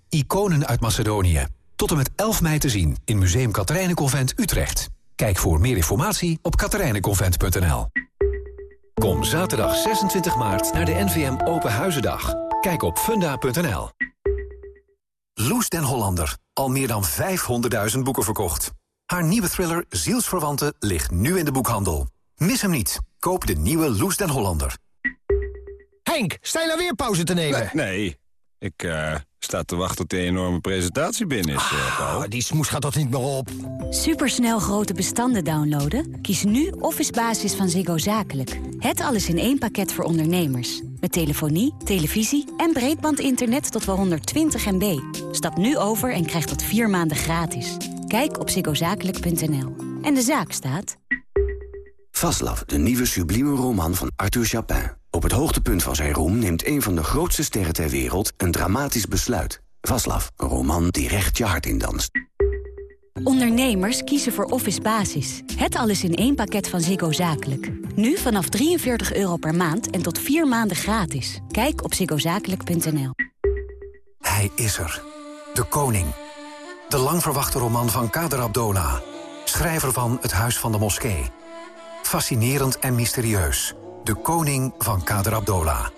Iconen uit Macedonië. Tot en met 11 mei te zien in Museum Katerijnenconvent Utrecht. Kijk voor meer informatie op katerijnenconvent.nl. Kom zaterdag 26 maart naar de NVM Open Huizendag. Kijk op funda.nl. Loes den Hollander. Al meer dan 500.000 boeken verkocht. Haar nieuwe thriller Zielsverwanten ligt nu in de boekhandel. Mis hem niet. Koop de nieuwe Loes den Hollander. Henk, sta je nou weer pauze te nemen? Nee, ik... Uh Staat te wachten tot die enorme presentatie binnen is, eh, Paul. Die smoes gaat toch niet meer op? Supersnel grote bestanden downloaden? Kies nu Office Basis van Ziggo Zakelijk. Het alles in één pakket voor ondernemers. Met telefonie, televisie en breedbandinternet tot wel 120 MB. Stap nu over en krijg dat vier maanden gratis. Kijk op ziggozakelijk.nl. En de zaak staat... Vaslav, de nieuwe sublieme roman van Arthur Chapin. Op het hoogtepunt van zijn roem neemt een van de grootste sterren ter wereld... een dramatisch besluit. Vaslav, een roman die recht je hart indanst. Ondernemers kiezen voor Office Basis. Het alles in één pakket van Ziggo Zakelijk. Nu vanaf 43 euro per maand en tot vier maanden gratis. Kijk op ziggozakelijk.nl. Hij is er. De koning. De lang verwachte roman van Kader Abdola. Schrijver van Het Huis van de Moskee. Fascinerend en mysterieus. De koning van Kader Abdola.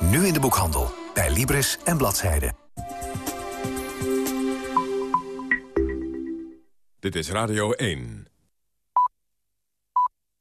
Nu in de boekhandel. Bij Libris en Bladzijde. Dit is Radio 1.